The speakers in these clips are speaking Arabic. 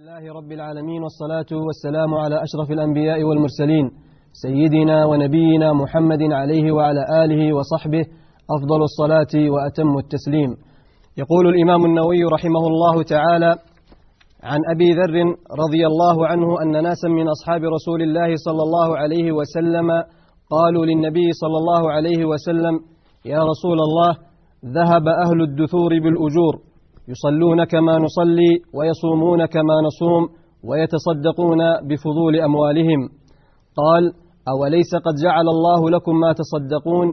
الله رب العالمين والصلاة والسلام على أشرف الأنبياء والمرسلين سيدنا ونبينا محمد عليه وعلى آله وصحبه أفضل الصلاة وأتم التسليم. يقول الإمام النووي رحمه الله تعالى عن أبي ذر رضي الله عنه أن ناسا من أصحاب رسول الله صلى الله عليه وسلم قالوا للنبي صلى الله عليه وسلم يا رسول الله ذهب أهل الدثور بالأجور يصلون كما نصلي ويصومون كما نصوم ويتصدقون بفضول أموالهم. قال أوليس قد جعل الله لكم ما تصدقون؟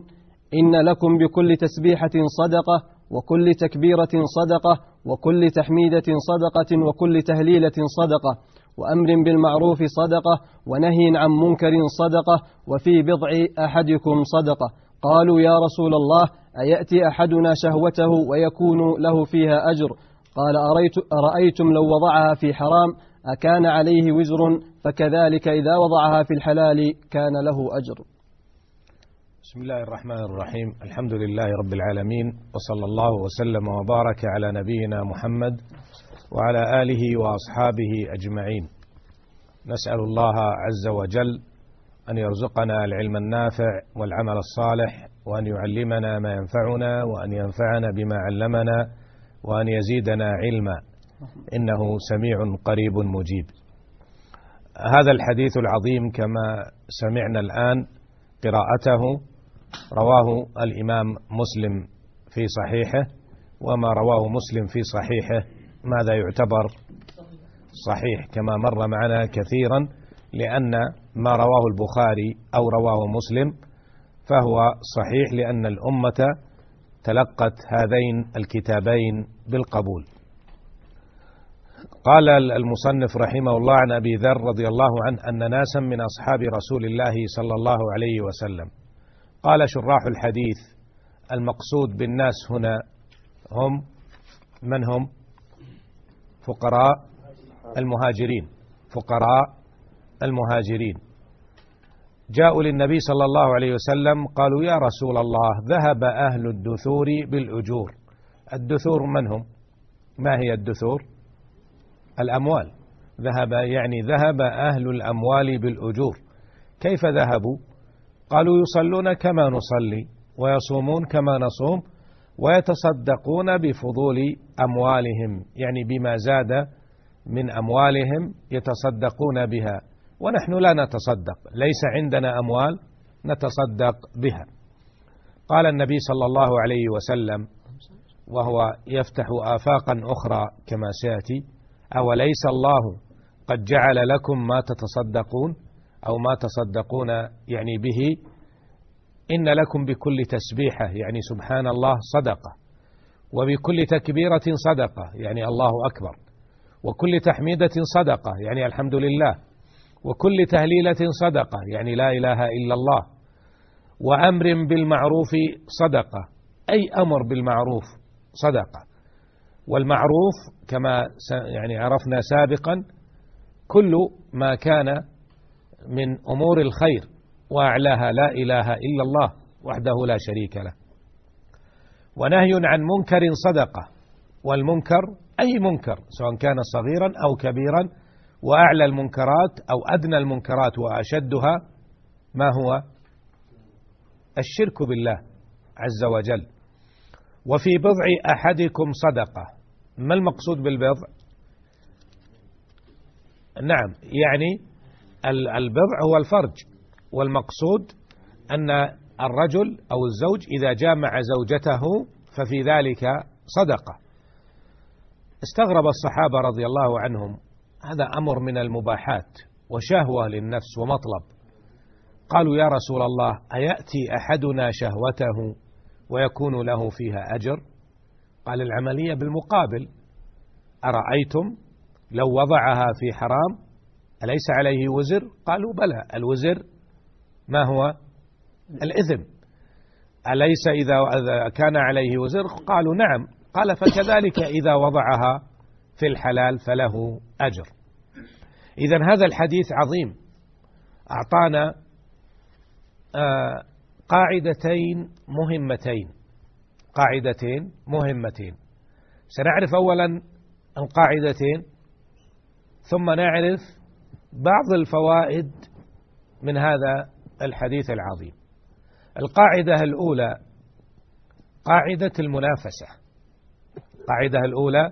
إن لكم بكل تسبيحة صدقة وكل تكبيرة صدقة وكل تحميدة صدقة وكل تهليلة صدقة وأمر بالمعروف صدقة ونهي عن منكر صدقة وفي بضع أحدكم صدقة قالوا يا رسول الله أيأتي أحدنا شهوته ويكون له فيها أجر؟ قال أريت أرأيتم لو وضعها في حرام أكان عليه وزر فكذلك إذا وضعها في الحلال كان له أجر. بسم الله الرحمن الرحيم. الحمد لله رب العالمين وصلى الله وسلم وبارك على نبينا محمد وعلى آله وأصحابه أجمعين. نسأل الله عز وجل أن يرزقنا العلم النافع والعمل الصالح وأن يعلمنا ما ينفعنا وأن ينفعنا بما علمنا وأن يزيدنا علما. إنه سميع قريب مجيب. هذا الحديث العظيم كما سمعنا الآن قراءته. رواه الإمام مسلم في صحيحه وما رواه مسلم في صحيحه ماذا يعتبر؟ صحيح كما مر معنا كثيرا لأن ما رواه البخاري أو رواه مسلم فهو صحيح لأن الأمة تلقت هذين الكتابين بالقبول. قال المصنف رحمه الله عن أبي ذر رضي الله عنه أن ناسا من أصحاب رسول الله صلى الله عليه وسلم. قال شراح الحديث المقصود بالناس هنا هم من هم؟ فقراء المهاجرين. فقراء المهاجرين. جاءوا للنبي صلى الله عليه وسلم قالوا يا رسول الله ذهب أهل الدثور بالأجور. الدثور من هم؟ ما هي الدثور؟ الأموال. ذهب يعني ذهب أهل الأموال بالأجور. كيف ذهبوا؟ قالوا يصلون كما نصلي ويصومون كما نصوم ويتصدقون بفضول أموالهم. يعني بما زاد من أموالهم يتصدقون بها. ونحن لا نتصدق. ليس عندنا أموال نتصدق بها. قال النبي صلى الله عليه وسلم وهو يفتح آفاقا أخرى كما سيأتي أوليس الله قد جعل لكم ما تتصدقون أو ما تصدقون يعني به؟ إن لكم بكل تسبيحة يعني سبحان الله صدقة. وبكل تكبيرة صدقة يعني الله أكبر. وكل تحميدة صدقة يعني الحمد لله. وكل تهليلة صدقة يعني لا إله إلا الله. وأمر بالمعروف صدقة أي أمر بالمعروف صدقة. والمعروف كما يعني عرفنا سابقا كل ما كان من أمور الخير وأعلاها لا إله إلا الله وحده لا شريك له. ونهي عن منكر صدقة والمنكر أي منكر سواء كان صغيرا أو كبيرا وأعلى المنكرات أو أدنى المنكرات وأشدها ما هو؟ الشرك بالله عز وجل. وفي بضع أحدكم صدقة. ما المقصود بالبضع؟ نعم يعني البضع هو الفرج. والمقصود أن الرجل أو الزوج إذا جامع زوجته ففي ذلك صدقة. استغرب الصحابة رضي الله عنهم هذا أمر من المباحات وشهوة للنفس ومطلب. قالوا يا رسول الله أيأتي أحدنا شهوته ويكون له فيها أجر؟ قال العملية بالمقابل. أرأيتم؟ لو وضعها في حرام أليس عليه وزر؟ قالوا بلى الوزر ما هو؟ الإثم أليس إذا كان عليه وزر؟ قالوا نعم. قال فكذلك إذا وضعها في الحلال فله أجر. إذا هذا الحديث عظيم. أعطانا قاعدتين مهمتين. قاعدتين مهمتين. سنعرف أولا القاعدتين ثم نعرف بعض الفوائد من هذا الحديث العظيم. القاعدة الأولى قاعدة المنافسة. القاعدة الأولى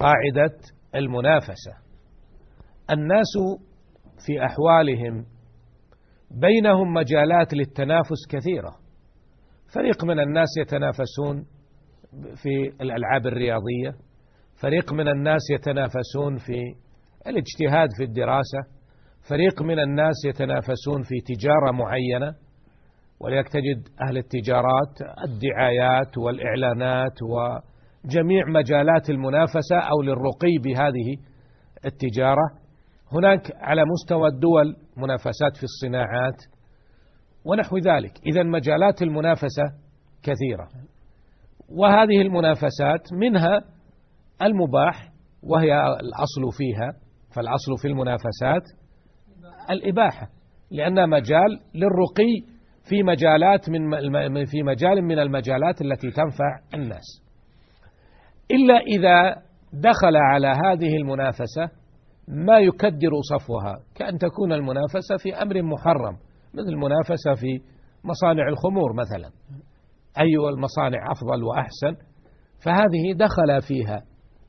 قاعدة المنافسة. الناس في أحوالهم بينهم مجالات للتنافس كثيرة. فريق من الناس يتنافسون في الألعاب الرياضية فريق من الناس يتنافسون في الاجتهاد في الدراسة فريق من الناس يتنافسون في تجارة معينة. ولذلك تجد أهل التجارات الدعايات والإعلانات وجميع مجالات المنافسة أو للرقي بهذه التجارة. هناك على مستوى الدول منافسات في الصناعات ونحو ذلك. إذا مجالات المنافسة كثيرة وهذه المنافسات منها المباح وهي الأصل فيها فالأصل في المنافسات الإباحة لأنها مجال للرقي في مجالات من في مجال من المجالات التي تنفع الناس. إلا إذا دخل على هذه المنافسة ما يكدر صفوها كأن تكون المنافسة في أمر محرم مثل المنافسة في مصانع الخمور مثلا. أي المصانع أفضل وأحسن. فهذه دخل فيها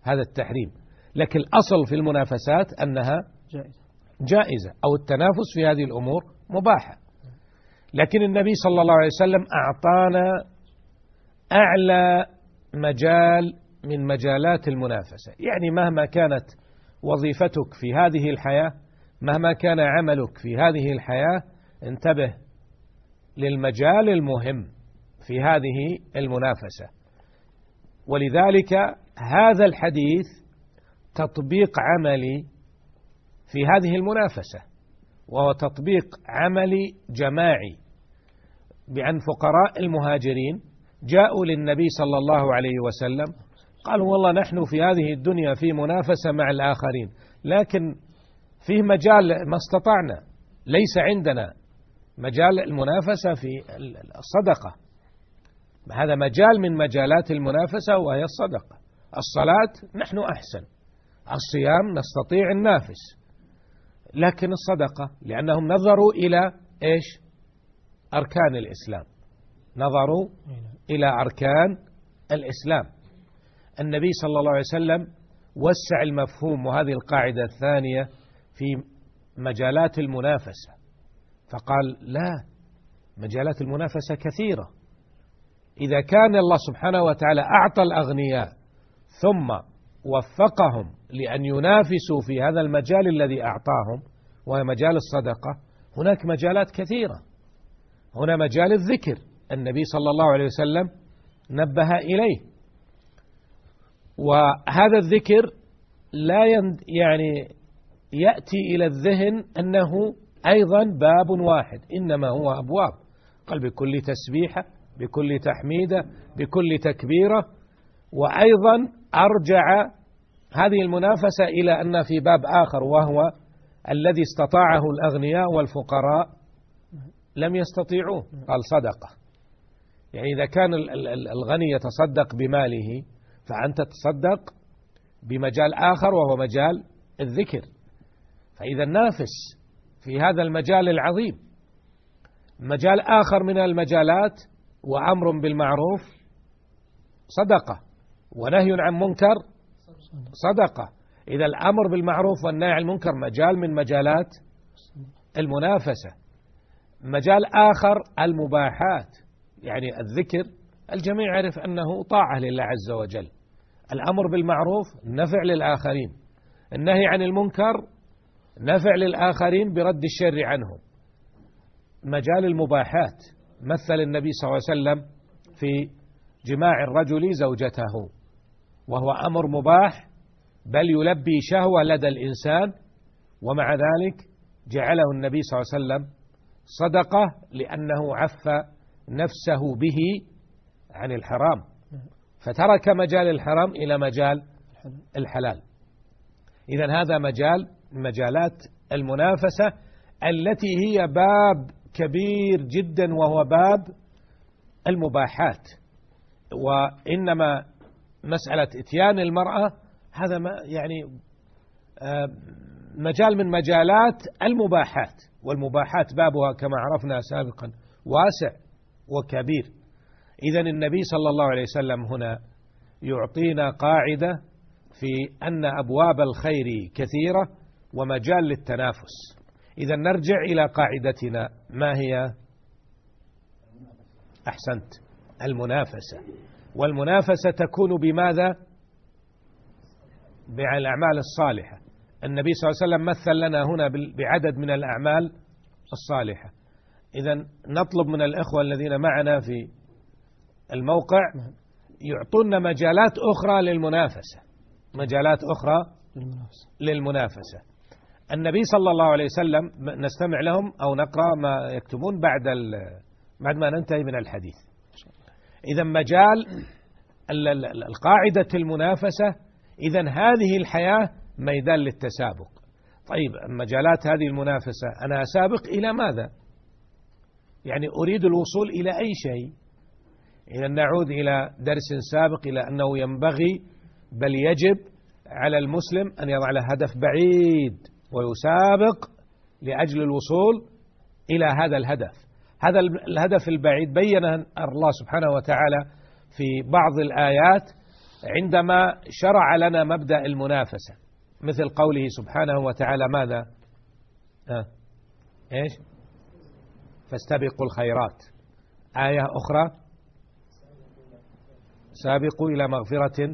هذا التحريم. لكن الأصل في المنافسات أنها جائزة أو التنافس في هذه الأمور مباحة. لكن النبي صلى الله عليه وسلم أعطانا أعلى مجال من مجالات المنافسة. يعني مهما كانت وظيفتك في هذه الحياة مهما كان عملك في هذه الحياة انتبه للمجال المهم في هذه المنافسة. ولذلك هذا الحديث تطبيق عملي في هذه المنافسة وهو تطبيق عملي جماعي بأن فقراء المهاجرين جاءوا للنبي صلى الله عليه وسلم قالوا والله نحن في هذه الدنيا في منافسة مع الآخرين لكن فيه مجال ما استطعنا ليس عندنا مجال المنافسة في الصدقة. هذا مجال من مجالات المنافسة وهي الصدقة. الصلاة نحن أحسن الصيام نستطيع النافس لكن الصدقة لأنهم نظروا إلى إيش؟ أركان الإسلام. نظروا إلى أركان الإسلام. النبي صلى الله عليه وسلم وسع المفهوم وهذه القاعدة الثانية في مجالات المنافسة. فقال لا مجالات المنافسة كثيرة. إذا كان الله سبحانه وتعالى أعطى الأغنياء ثم وفقهم لأن ينافسوا في هذا المجال الذي أعطاهم وهو مجال الصدقة هناك مجالات كثيرة. هنا مجال الذكر النبي صلى الله عليه وسلم نبه إليه. وهذا الذكر لا يعني يأتي إلى الذهن أنه أيضا باب واحد إنما هو أبواب. قال بكل تسبيحة بكل تحميدة بكل تكبيرة. وأيضا أرجع هذه المنافسة إلى أن في باب آخر وهو الذي استطاعه الأغنياء والفقراء لم يستطيعوه. قال صدقة. يعني إذا كان الغني يتصدق بماله فأنت تصدق بمجال آخر وهو مجال الذكر. فإذا نافس في هذا المجال العظيم مجال آخر من المجالات وأمر بالمعروف صدقة. ونهي عن منكر صدقة. إذا الأمر بالمعروف والنهي عن المنكر مجال من مجالات المنافسة. مجال آخر المباحات يعني الذكر الجميع يعرف أنه طاعة لله عز وجل. الأمر بالمعروف نفع للآخرين. النهي عن المنكر نفع للآخرين برد الشر عنهم. مجال المباحات مثل النبي صلى الله عليه وسلم في جماع الرجل زوجته. وهو أمر مباح بل يلبي شهوة لدى الإنسان. ومع ذلك جعله النبي صلى الله عليه وسلم صدقة لأنه عف نفسه به عن الحرام. فترك مجال الحرام إلى مجال الحلال. إذا هذا مجال مجالات المنافسة التي هي باب كبير جدا وهو باب المباحات. وإنما مسألة إتيان المرأة هذا ما يعني مجال من مجالات المباحات. والمباحات بابها كما عرفنا سابقا واسع وكبير. إذا النبي صلى الله عليه وسلم هنا يعطينا قاعدة في أن أبواب الخير كثيرة ومجال للتنافس. إذا نرجع إلى قاعدتنا. ما هي؟ أحسنت. المنافسة. والمنافسة تكون بماذا؟ بالأعمال الصالحة. النبي صلى الله عليه وسلم مثل لنا هنا بعدد من الأعمال الصالحة. إذا نطلب من الإخوة الذين معنا في الموقع يعطونا مجالات أخرى للمنافسة. مجالات أخرى للمنافسة, للمنافسة. النبي صلى الله عليه وسلم نستمع لهم أو نقرأ ما يكتبون بعد بعد ما ننتهي من الحديث. إذا مجال القاعدة المنافسة إذا هذه الحياة ميدان للتسابق. طيب مجالات هذه المنافسة أنا أسابق إلى ماذا؟ يعني أريد الوصول إلى أي شيء؟ إذا نعود إلى درس سابق إلى أنه ينبغي بل يجب على المسلم أن يضع له هدف بعيد ويسابق لأجل الوصول إلى هذا الهدف. هذا الهدف البعيد بينه الله سبحانه وتعالى في بعض الآيات عندما شرع لنا مبدأ المنافسة مثل قوله سبحانه وتعالى ماذا؟ آه. إيش؟ فاستبقوا الخيرات. آية أخرى سابقوا إلى مغفرة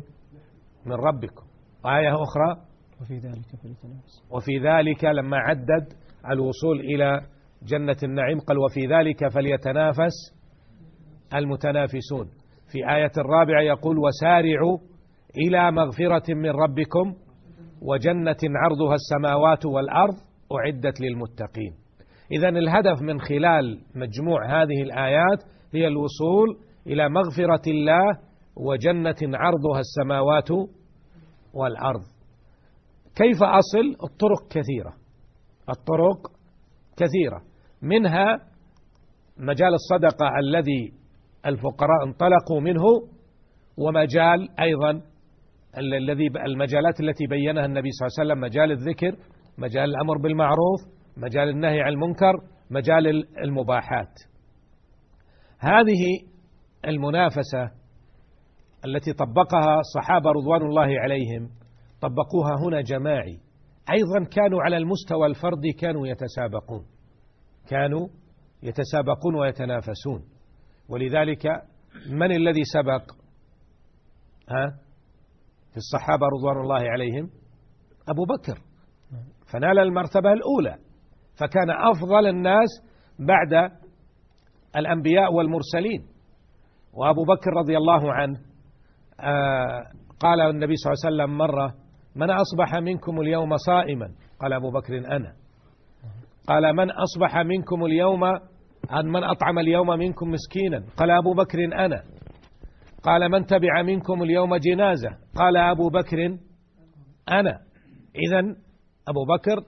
من ربكم. آية أخرى. وفي ذلك فليتنافس وفي ذلك لما عدد الوصول إلى جنة النعيم قال وفي ذلك فليتنافس المتنافسون. في آية الرابعة يقول وسارعوا إلى مغفرة من ربكم وجنة عرضها السماوات والأرض أعدت للمتقين. إذا الهدف من خلال مجموع هذه الآيات هي الوصول إلى مغفرة الله وجنة عرضها السماوات والأرض. كيف أصل؟ الطرق كثيرة. الطرق كثيرة. منها مجال الصدقة الذي الفقراء انطلقوا منه ومجال أيضا الذي المجالات التي بينها النبي صلى الله عليه وسلم مجال الذكر مجال الأمر بالمعروف مجال النهي عن المنكر مجال المباحات. هذه المنافسة التي طبقها الصحابة رضوان الله عليهم طبقوها هنا جماعي. أيضا كانوا على المستوى الفردي كانوا يتسابقون. كانوا يتسابقون ويتنافسون. ولذلك من الذي سبق؟ ها؟ في الصحابة رضوان الله عليهم؟ أبو بكر. فنال المرتبة الأولى. فكان أفضل الناس بعد الأنبياء والمرسلين. وأبو بكر رضي الله عنه قال النبي صلى الله عليه وسلم مرة من أصبح منكم اليوم صائما؟ قال أبو بكر أنا. قال من أصبح منكم اليوم عن من أطعم اليوم منكم مسكينا؟ قال أبو بكر أنا. قال من تبع منكم اليوم جنازة؟ قال أبو بكر أنا. إذا أبو بكر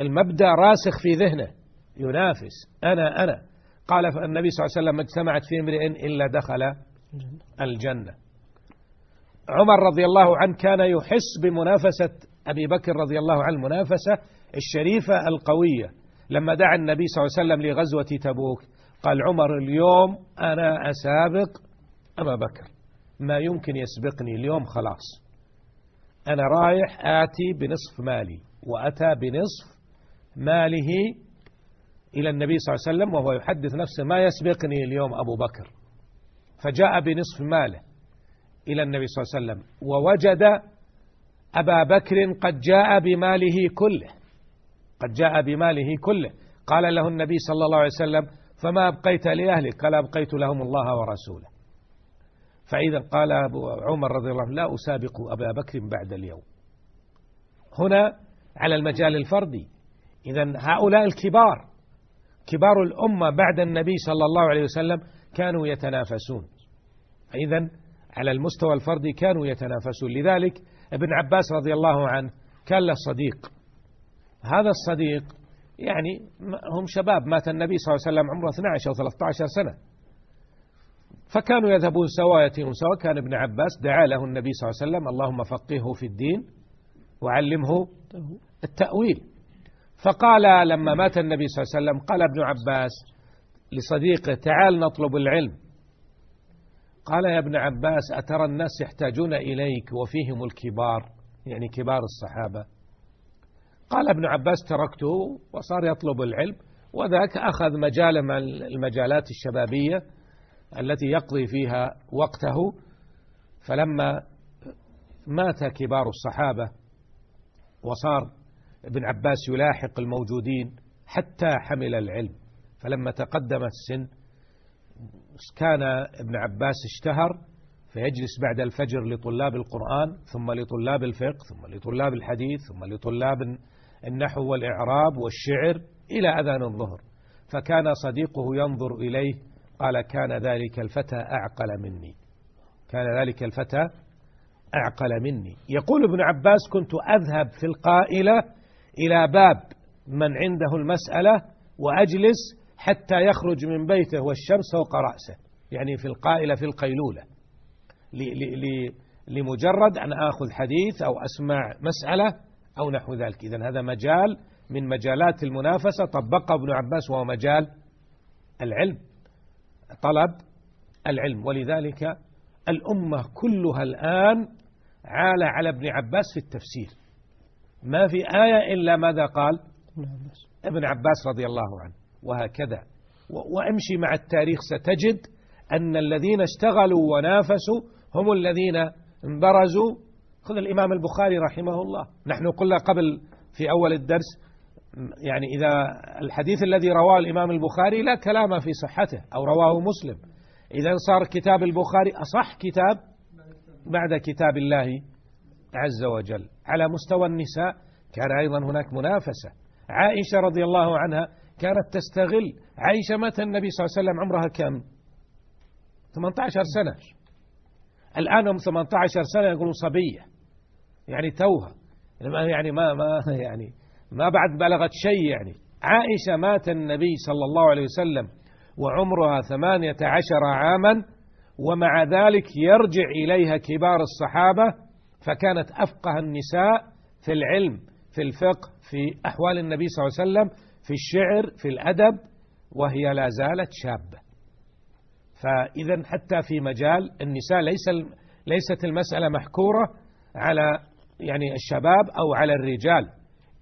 المبدأ راسخ في ذهنه ينافس أنا أنا. قال فالنبي صلى الله عليه وسلم اجتمعت في امرئ إلا دخل الجنة. عمر رضي الله عنه كان يحس بمنافسة أبي بكر رضي الله عنه المنافسة الشريفة القوية. لما دعا النبي صلى الله عليه وسلم لغزوة تبوك قال عمر اليوم أنا أسابق أبا بكر. ما يمكن يسبقني اليوم خلاص. أنا رايح آتي بنصف مالي وأتى بنصف ماله إلى النبي صلى الله عليه وسلم وهو يحدث نفسه ما يسبقني اليوم أبو بكر. فجاء بنصف ماله. إلى النبي صلى الله عليه وسلم ووجد أبا بكر قد جاء بماله كله قد جاء بماله كله. قال له النبي صلى الله عليه وسلم فما أبقيت لأهلك؟ قال أبقيت لهم الله ورسوله. فإذا قال أبو عمر رضي الله عنه لا أسابق أبا بكر بعد اليوم. هنا على المجال الفردي. إذا هؤلاء الكبار كبار الأمة بعد النبي صلى الله عليه وسلم كانوا يتنافسون. إذا على المستوى الفردي كانوا يتنافسون. لذلك ابن عباس رضي الله عنه كان له صديق هذا الصديق يعني هم شباب مات النبي صلى الله عليه وسلم عمره 12 أو 13 سنة. فكانوا يذهبون سوا يتيمون سوا كان ابن عباس دعا له النبي صلى الله عليه وسلم اللهم فقهه في الدين وعلمه التأويل. فقال لما مات النبي صلى الله عليه وسلم قال ابن عباس لصديقه تعال نطلب العلم. قال يا ابن عباس أترى الناس يحتاجون إليك وفيهم الكبار يعني كبار الصحابة. قال ابن عباس تركته وصار يطلب العلم وذاك أخذ مجال من المجالات الشبابية التي يقضي فيها وقته. فلما مات كبار الصحابة وصار ابن عباس يلاحق الموجودين حتى حمل العلم. فلما تقدم السن كان ابن عباس اشتهر فيجلس بعد الفجر لطلاب القرآن ثم لطلاب الفقه ثم لطلاب الحديث ثم لطلاب النحو والإعراب والشعر إلى أذان الظهر. فكان صديقه ينظر إليه قال كان ذلك الفتى أعقل مني. كان ذلك الفتى أعقل مني. يقول ابن عباس كنت أذهب في القائلة إلى باب من عنده المسألة وأجلس حتى يخرج من بيته والشمس فوق رأسه. يعني في القائلة في القيلولة. لمجرد أن آخذ حديث أو أسمع مسألة أو نحو ذلك. إذا هذا مجال من مجالات المنافسة. طبقه ابن عباس وهو مجال العلم طلب العلم. ولذلك الأمة كلها الآن عال على ابن عباس في التفسير. ما في آية إلا ماذا قال؟ ابن عباس رضي الله عنه. وهكذا. وامشي مع التاريخ ستجد أن الذين اشتغلوا ونافسوا هم الذين انبرزوا. خذ الإمام البخاري رحمه الله نحن قلنا قبل في أول الدرس يعني إذا الحديث الذي رواه الإمام البخاري لا كلام في صحته أو رواه مسلم. إذا صار كتاب البخاري أصح كتاب بعد كتاب الله عز وجل. على مستوى النساء كان أيضا هناك منافسة. عائشة رضي الله عنها كانت تستغل عائشة مات النبي صلى الله عليه وسلم عمرها كم؟ 18 سنة. الآن هم 18 سنة يقولون صبية. يعني توها. يعني ما ما يعني ما بعد بلغت شيء يعني. عائشة مات النبي صلى الله عليه وسلم وعمرها ثمانية عشر عاما ومع ذلك يرجع إليها كبار الصحابة فكانت أفقه النساء في العلم في الفقه في أحوال النبي صلى الله عليه وسلم في الشعر في الأدب وهي لا زالت شابة. فإذا حتى في مجال النساء ليس ليست المسألة محكورة على يعني الشباب أو على الرجال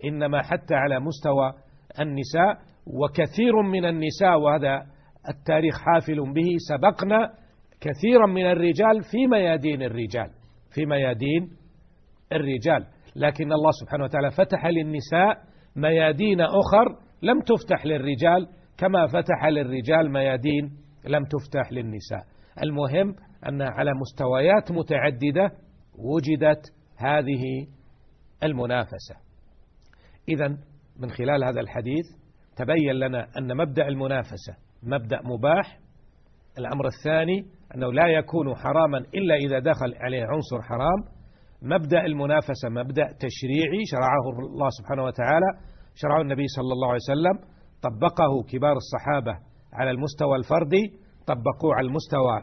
إنما حتى على مستوى النساء وكثير من النساء وهذا التاريخ حافل به سبقنا كثيرا من الرجال في ميادين الرجال في ميادين الرجال. لكن الله سبحانه وتعالى فتح للنساء ميادين أخر لم تفتح للرجال كما فتح للرجال ميادين لم تفتح للنساء. المهم أن على مستويات متعددة وجدت هذه المنافسة. إذا من خلال هذا الحديث تبين لنا أن مبدأ المنافسة مبدأ مباح. الأمر الثاني أنه لا يكون حراما إلا إذا دخل عليه عنصر حرام. مبدأ المنافسة مبدأ تشريعي شرعه الله سبحانه وتعالى. شرعه النبي صلى الله عليه وسلم طبقه كبار الصحابة على المستوى الفردي طبقوه على المستوى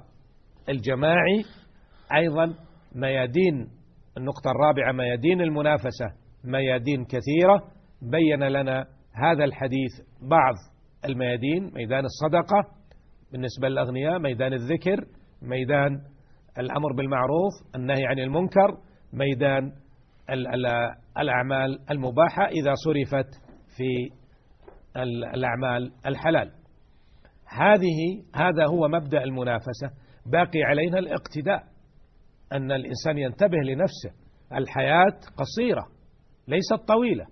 الجماعي. أيضا ميادين النقطة الرابعة ميادين المنافسة ميادين كثيرة. بين لنا هذا الحديث بعض الميادين ميدان الصدقة بالنسبة للأغنياء ميدان الذكر ميدان الأمر بالمعروف النهي عن المنكر ميدان الأعمال المباحة. إذا صرفت في الأعمال الحلال. هذه هذا هو مبدأ المنافسة. باقي علينا الاقتداء. أن الإنسان ينتبه لنفسه. الحياة قصيرة ليست طويلة.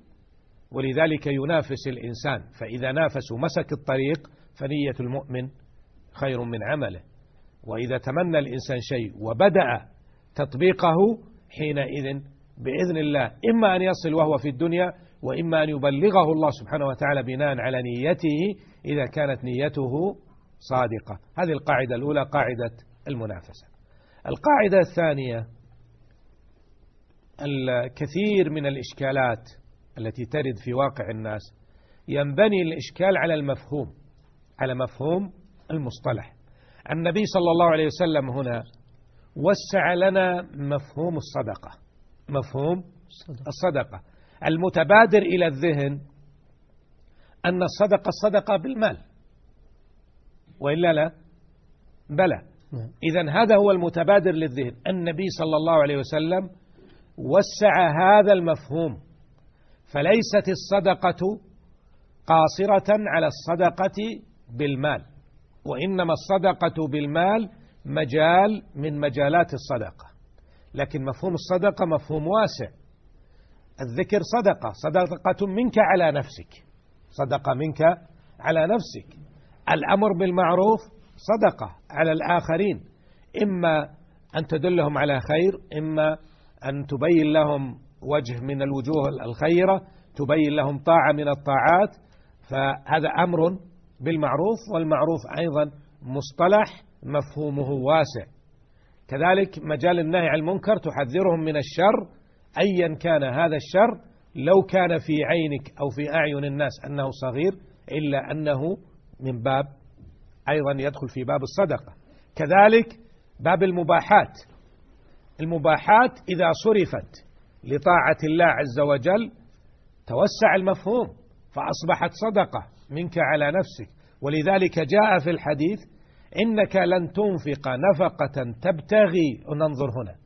ولذلك ينافس الإنسان. فإذا نافس ومسك الطريق فنية المؤمن خير من عمله. وإذا تمنى الإنسان شيء وبدأ تطبيقه حينئذ بإذن الله إما أن يصل وهو في الدنيا وإما أن يبلغه الله سبحانه وتعالى بناء على نيته إذا كانت نيته صادقة. هذه القاعدة الأولى قاعدة المنافسة. القاعدة الثانية الكثير من الإشكالات التي ترد في واقع الناس ينبني الإشكال على المفهوم على مفهوم المصطلح. النبي صلى الله عليه وسلم هنا وسع لنا مفهوم الصدقة مفهوم الصدقة. المتبادر إلى الذهن أن الصدقة الصدقة بالمال. وإلا لا؟ بلى. نعم. إذا هذا هو المتبادر للذهن. النبي صلى الله عليه وسلم وسع هذا المفهوم. فليست الصدقة قاصرة على الصدقة بالمال وإنما الصدقة بالمال مجال من مجالات الصدقة. لكن مفهوم الصدقة مفهوم واسع. الذكر صدقة صدقة منك على نفسك. صدقة منك على نفسك. الأمر بالمعروف صدقة على الآخرين. إما أن تدلهم على خير إما أن تبين لهم وجه من الوجوه الخيرة تبين لهم طاعة من الطاعات. فهذا أمر بالمعروف والمعروف أيضا مصطلح مفهومه واسع. كذلك مجال النهي عن المنكر تحذرهم من الشر أيا كان هذا الشر لو كان في عينك أو في أعين الناس أنه صغير إلا أنه من باب أيضا يدخل في باب الصدقة. كذلك باب المباحات. المباحات إذا صرفت لطاعة الله عز وجل توسع المفهوم فأصبحت صدقة منك على نفسك. ولذلك جاء في الحديث إنك لن تنفق نفقة تبتغي وننظر هنا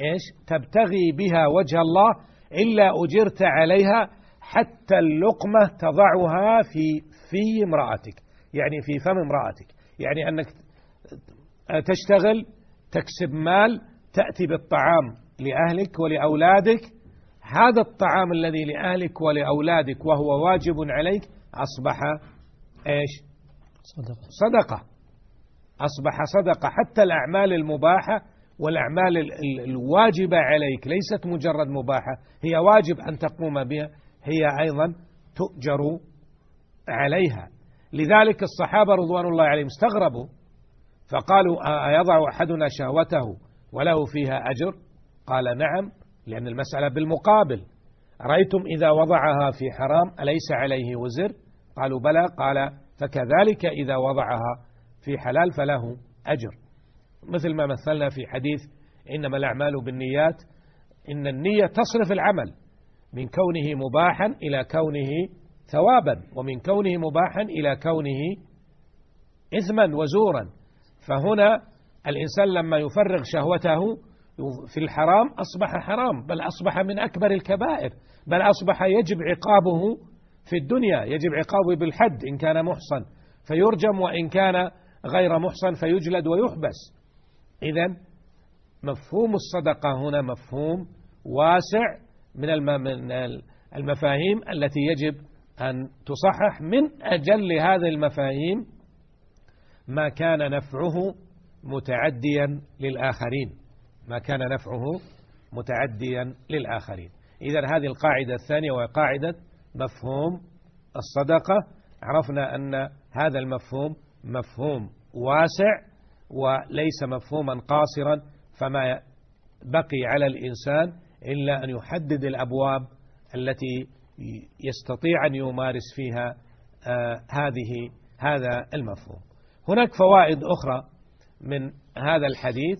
إيش؟ تبتغي بها وجه الله إلا أجرت عليها حتى اللقمة تضعها في في امرأتك يعني في فم امرأتك يعني أنك تشتغل تكسب مال تأتي بالطعام لأهلك ولأولادك. هذا الطعام الذي لأهلك ولأولادك وهو واجب عليك أصبح إيش؟ صدقة. صدقة. أصبح صدقة حتى الأعمال المباحة والأعمال الواجبة عليك ليست مجرد مباحة هي واجب أن تقوم بها هي أيضا تؤجر عليها. لذلك الصحابة رضوان الله عليهم استغربوا فقالوا أيضع أحدنا شهوته وله فيها أجر؟ قال نعم لأن المسألة بالمقابل. رأيتم إذا وضعها في حرام أليس عليه وزر؟ قالوا بلى. قال فكذلك إذا وضعها في حلال فله أجر. مثل ما مثلنا في حديث إنما الأعمال بالنيات إن النية تصرف العمل من كونه مباحا إلى كونه ثوابا ومن كونه مباحا إلى كونه إثما وزورا. فهنا الإنسان لما يفرغ شهوته في الحرام أصبح حرام بل أصبح من أكبر الكبائر بل أصبح يجب عقابه في الدنيا يجب عقابه بالحد إن كان محصن. فيرجم وإن كان غير محصن فيجلد ويحبس. إذا مفهوم الصدقة هنا مفهوم واسع من المفاهيم التي يجب أن تصحح من أجل هذه المفاهيم ما كان نفعه متعديا للآخرين. ما كان نفعه متعديا للآخرين. إذا هذه القاعدة الثانية وهي قاعدة مفهوم الصدقة. عرفنا أن هذا المفهوم مفهوم واسع وليس مفهوما قاصرا فما بقي على الإنسان إلا أن يحدد الأبواب التي يستطيع أن يمارس فيها آه هذه هذا المفهوم. هناك فوائد أخرى من هذا الحديث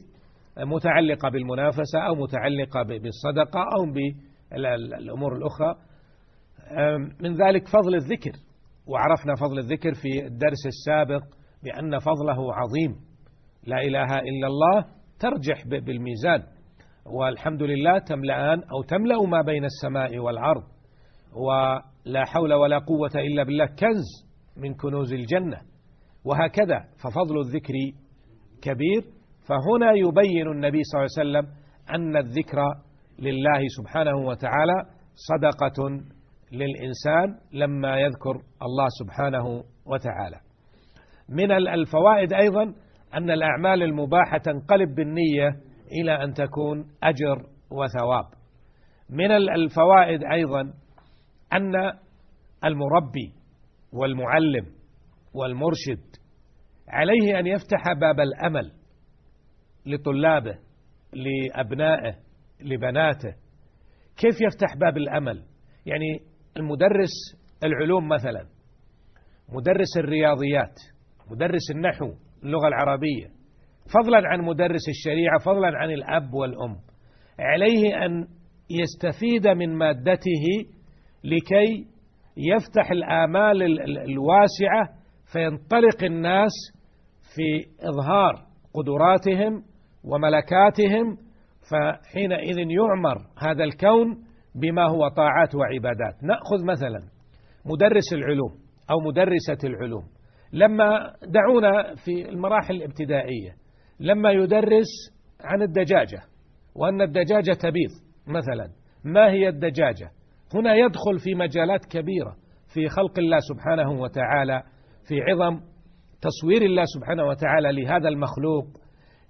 متعلقة بالمنافسة أو متعلقة بالصدقة أو بالأمور الأخرى. من ذلك فضل الذكر وعرفنا فضل الذكر في الدرس السابق بأن فضله عظيم. لا إله إلا الله ترجح بالميزان. والحمد لله تملأان أو تملأ ما بين السماء والأرض. ولا حول ولا قوة إلا بالله كنز من كنوز الجنة. وهكذا ففضل الذكر كبير. فهنا يبين النبي صلى الله عليه وسلم أن الذكر لله سبحانه وتعالى صدقة للإنسان لما يذكر الله سبحانه وتعالى. من الفوائد أيضا أن الأعمال المباحة تنقلب بالنية إلى أن تكون أجر وثواب. من الفوائد أيضا أن المربي والمعلم والمرشد عليه أن يفتح باب الأمل لطلابه لأبنائه لبناته. كيف يفتح باب الأمل؟ يعني المدرس العلوم مثلا مدرس الرياضيات مدرس النحو اللغة العربية. فضلا عن مدرس الشريعة فضلا عن الأب والأم. عليه أن يستفيد من مادته لكي يفتح الآمال الواسعة فينطلق الناس في إظهار قدراتهم وملكاتهم فحينئذ يعمر هذا الكون بما هو طاعات وعبادات. نأخذ مثلا مدرس العلوم أو مدرسة العلوم. لما دعونا في المراحل الابتدائية لما يدرس عن الدجاجة وأن الدجاجة تبيض مثلا. ما هي الدجاجة؟ هنا يدخل في مجالات كبيرة في خلق الله سبحانه وتعالى في عظم تصوير الله سبحانه وتعالى لهذا المخلوق.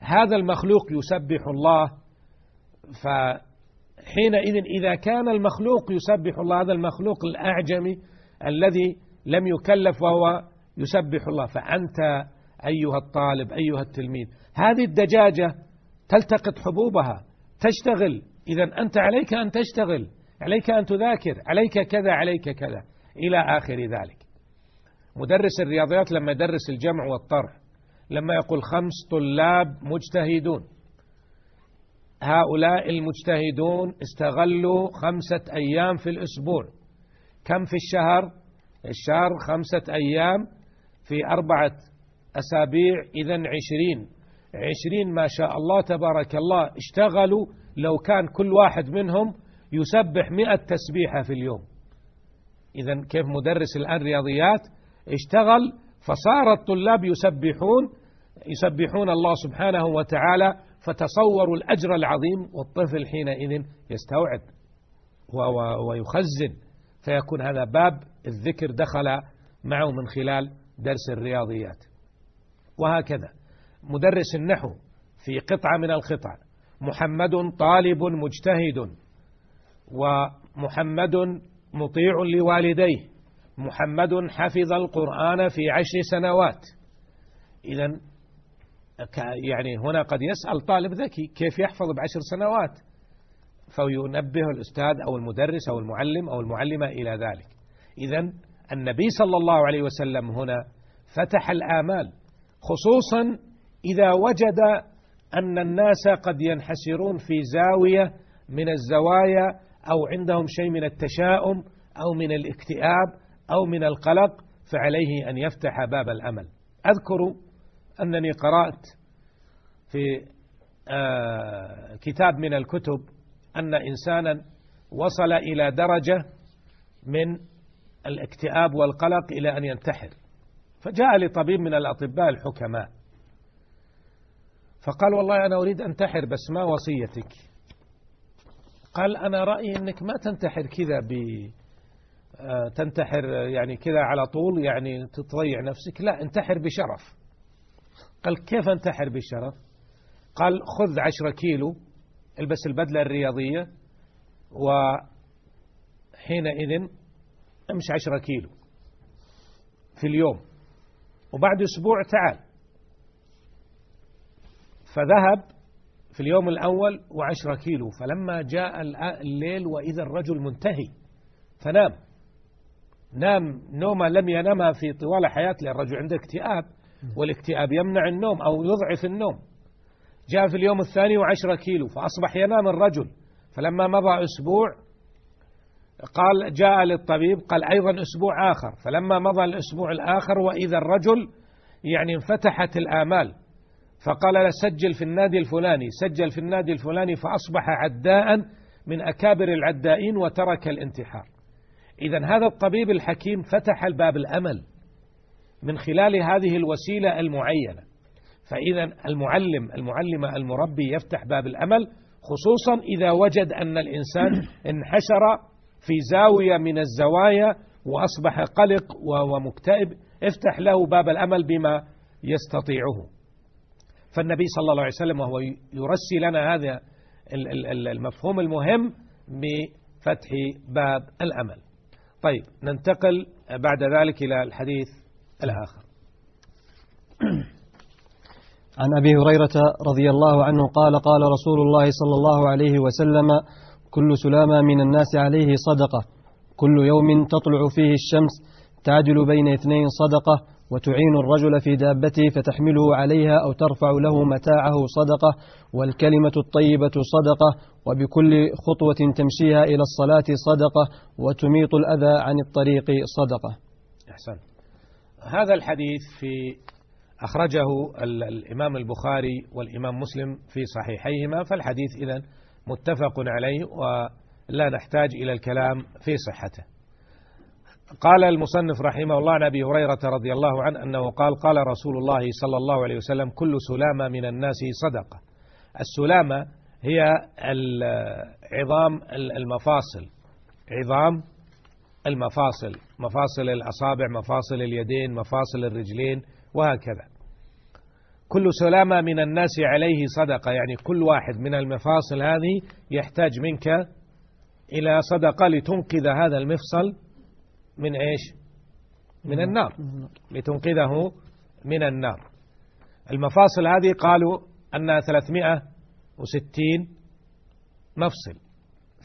هذا المخلوق يسبح الله فحينئذ إذا كان المخلوق يسبح الله هذا المخلوق الأعجمي الذي لم يكلف وهو يسبح الله. فأنت أيها الطالب أيها التلميذ هذه الدجاجة تلتقط حبوبها تشتغل. إذا أنت عليك أن تشتغل عليك أن تذاكر عليك كذا عليك كذا إلى آخر ذلك. مدرس الرياضيات لما يدرس الجمع والطرح لما يقول خمس طلاب مجتهدون هؤلاء المجتهدون استغلوا خمسة أيام في الأسبوع. كم في الشهر؟ الشهر خمسة أيام في أربعة أسابيع إذا عشرين. عشرين ما شاء الله تبارك الله اشتغلوا لو كان كل واحد منهم يسبح مئة تسبيحة في اليوم. إذا كيف مدرس الآن رياضيات؟ اشتغل فصار الطلاب يسبحون يسبحون الله سبحانه وتعالى فتصوروا الأجر العظيم والطفل حينئذ يستوعب ويخزن فيكون هذا باب الذكر دخل معه من خلال درس الرياضيات. وهكذا. مدرس النحو في قطعة من القطع. محمد طالب مجتهد. ومحمد مطيع لوالديه. محمد حفظ القرآن في عشر سنوات. إذا يعني هنا قد يسأل طالب ذكي كيف يحفظ بعشر سنوات؟ فينبه الأستاذ أو المدرس أو المعلم أو المعلمة إلى ذلك. إذا النبي صلى الله عليه وسلم هنا فتح الآمال خصوصا إذا وجد أن الناس قد ينحسرون في زاوية من الزوايا أو عندهم شيء من التشاؤم أو من الاكتئاب أو من القلق فعليه أن يفتح باب الأمل. أذكر أنني قرأت في آه، كتاب من الكتب أن إنسانا وصل إلى درجة من الاكتئاب والقلق إلى أن ينتحر. فجاء لطبيب من الأطباء الحكماء. فقال والله أنا أريد أنتحر بس ما وصيتك؟ قال أنا رأيي أنك ما تنتحر كذا ب آه، تنتحر يعني كذا على طول يعني تضيع نفسك. لا انتحر بشرف. قال كيف انتحر بشرف؟ قال خذ عشرة كيلو البس البدلة الرياضية وحينئذ امشي عشرة كيلو في اليوم. وبعد أسبوع تعال. فذهب في اليوم الأول وعشرة كيلو. فلما جاء الليل وإذا الرجل منتهي فنام. نام نومة لم ينامها في طوال حياته لأن الرجل عنده اكتئاب والاكتئاب يمنع النوم أو يضعف النوم. جاء في اليوم الثاني وعشرة كيلو فأصبح ينام الرجل. فلما مضى أسبوع قال جاء للطبيب قال أيضا أسبوع آخر. فلما مضى الأسبوع الآخر وإذا الرجل يعني انفتحت الآمال فقال له سجل في النادي الفلاني سجل في النادي الفلاني فأصبح عداء من أكابر العدائين وترك الانتحار. إذا هذا الطبيب الحكيم فتح الباب الأمل من خلال هذه الوسيلة المعينة. فإذا المعلم المعلمة المربي يفتح باب الأمل خصوصا إذا وجد أن الإنسان انحشر في زاوية من الزوايا وأصبح قلق ومكتئب افتح له باب الأمل بما يستطيعه. فالنبي صلى الله عليه وسلم وهو يرسي لنا هذا المفهوم المهم بفتح باب الأمل. طيب ننتقل بعد ذلك إلى الحديث الآخر. عن أبي هريرة رضي الله عنه قال قال رسول الله صلى الله عليه وسلم كل سلامة من الناس عليه صدقة. كل يوم تطلع فيه الشمس تعدل بين اثنين صدقة وتعين الرجل في دابته فتحمله عليها أو ترفع له متاعه صدقة والكلمة الطيبة صدقة وبكل خطوة تمشيها إلى الصلاة صدقة وتميط الأذى عن الطريق صدقة. أحسن هذا الحديث في أخرجه الإمام البخاري والإمام مسلم في صحيحيهما فالحديث إذن متفق عليه ولا نحتاج إلى الكلام في صحته. قال المصنف رحمه الله عن أبي هريرة رضي الله عنه أنه قال قال رسول الله صلى الله عليه وسلم كل سلامة من الناس صدقة. السلامة هي عظام المفاصل. عظام المفاصل. مفاصل الأصابع مفاصل اليدين مفاصل الرجلين وهكذا. كل سلامة من الناس عليه صدقة. يعني كل واحد من المفاصل هذه يحتاج منك إلى صدقة لتنقذ هذا المفصل من إيش؟ من النار. لتنقذه من النار. المفاصل هذه قالوا أنها 360 مفصل.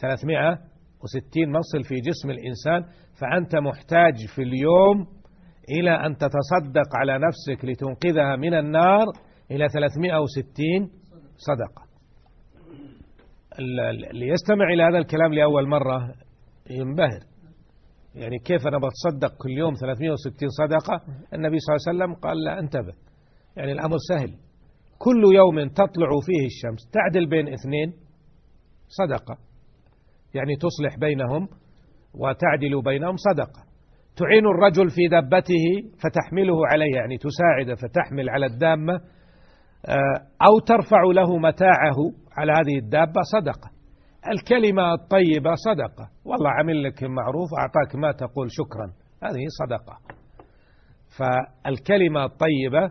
360 مفصل في جسم الإنسان. فأنت محتاج في اليوم إلى أن تتصدق على نفسك لتنقذها من النار إلى 360 صدقة. اللي يستمع إلى هذا الكلام لأول مرة ينبهر. يعني كيف أنا بتصدق كل يوم 360 صدقة؟ النبي صلى الله عليه وسلم قال لا انتبه. يعني الأمر سهل. كل يوم تطلع فيه الشمس تعدل بين اثنين صدقة. يعني تصلح بينهم وتعدل بينهم صدقة. تعين الرجل في دابته فتحمله عليه يعني تساعد فتحمل على الدامة آه، أو ترفع له متاعه على هذه الدابة صدقة. الكلمة الطيبة صدقة. والله عمل لك معروف أعطاك ما تقول شكرا. هذه صدقة. فالكلمة الطيبة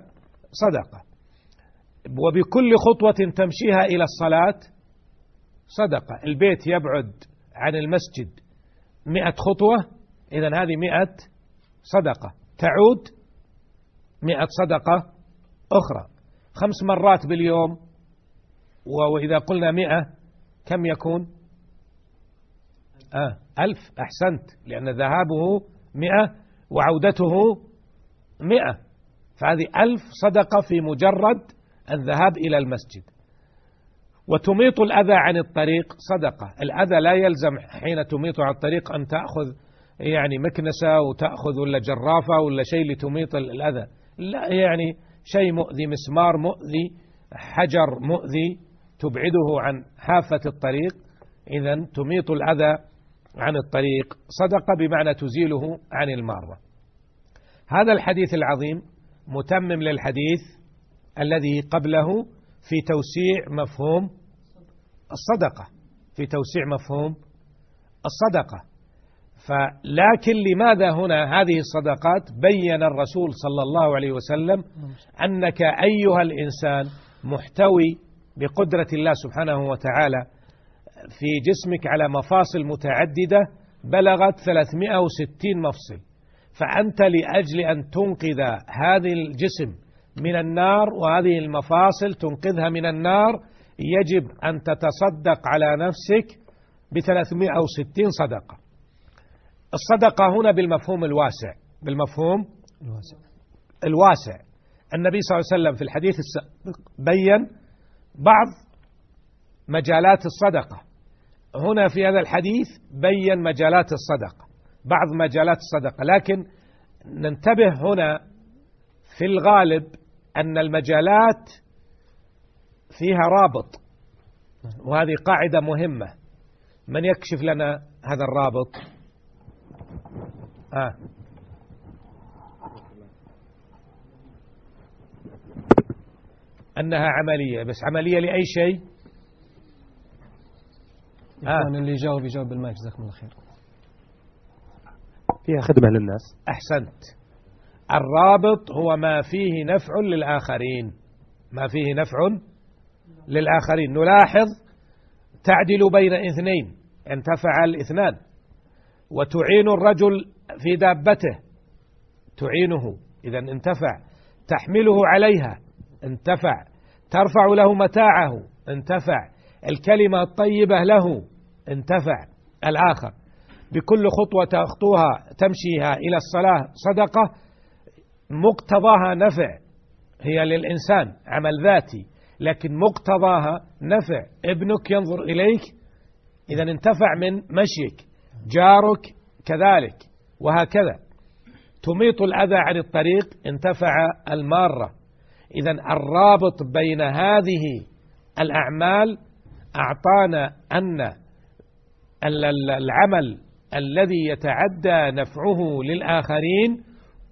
صدقة. وبكل خطوة تمشيها إلى الصلاة صدقة. البيت يبعد عن المسجد مئة خطوة إذا هذه مئة صدقة. تعود مئة صدقة أخرى. خمس مرات باليوم وإذا قلنا مئة كم يكون؟ آه ألف. أحسنت لأن ذهابه مئة وعودته مئة. فهذه ألف صدقة في مجرد الذهاب إلى المسجد. وتميط الأذى عن الطريق صدقة. الأذى لا يلزم حين تميط عن الطريق أن تأخذ يعني مكنسة وتأخذ ولا جرافة ولا شيء لتميط الأذى. لا يعني شيء مؤذي مسمار مؤذي حجر مؤذي تبعده عن حافة الطريق. إذا تميط الأذى عن الطريق. صدقة بمعنى تزيله عن المارة. هذا الحديث العظيم متمم للحديث الذي قبله في توسيع مفهوم الصدقة. في توسيع مفهوم الصدقة. فلكن لماذا هنا هذه الصدقات بين الرسول صلى الله عليه وسلم أنك أيها الإنسان محتوي بقدرة الله سبحانه وتعالى في جسمك على مفاصل متعددة بلغت 360 مفصل فأنت لأجل أن تنقذ هذه الجسم من النار وهذه المفاصل تنقذها من النار يجب أن تتصدق على نفسك ب 360 صدقة. الصدقة هنا بالمفهوم الواسع بالمفهوم الواسع. الواسع. النبي صلى الله عليه وسلم في الحديث السابق بين بعض مجالات الصدقة. هنا في هذا الحديث بين مجالات الصدقة بعض مجالات الصدقة. لكن ننتبه هنا في الغالب أن المجالات فيها رابط وهذه قاعدة مهمة. من يكشف لنا هذا الرابط؟ آه. أنها عملية بس عملية لأي شيء؟ آه. اللي يجاوب يجاوب بالمايك جزاكم الله خير. فيها خدمة للناس. أحسنت. الرابط هو ما فيه نفع للآخرين. ما فيه نفع للآخرين. نلاحظ تعدل بين اثنين. انتفع الاثنان. وتعين الرجل في دابته تعينه. إذا انتفع. تحمله عليها. انتفع. ترفع له متاعه. انتفع. الكلمة الطيبة له. انتفع. الآخر. بكل خطوة تخطوها تمشيها إلى الصلاة. صدقة. مقتضاها نفع. هي للإنسان. عمل ذاتي. لكن مقتضاها نفع. ابنك ينظر إليك. إذا انتفع من مشيك. جارك كذلك. وهكذا. تميط الأذى عن الطريق انتفع المارة. إذا الرابط بين هذه الأعمال أعطانا أن العمل الذي يتعدى نفعه للآخرين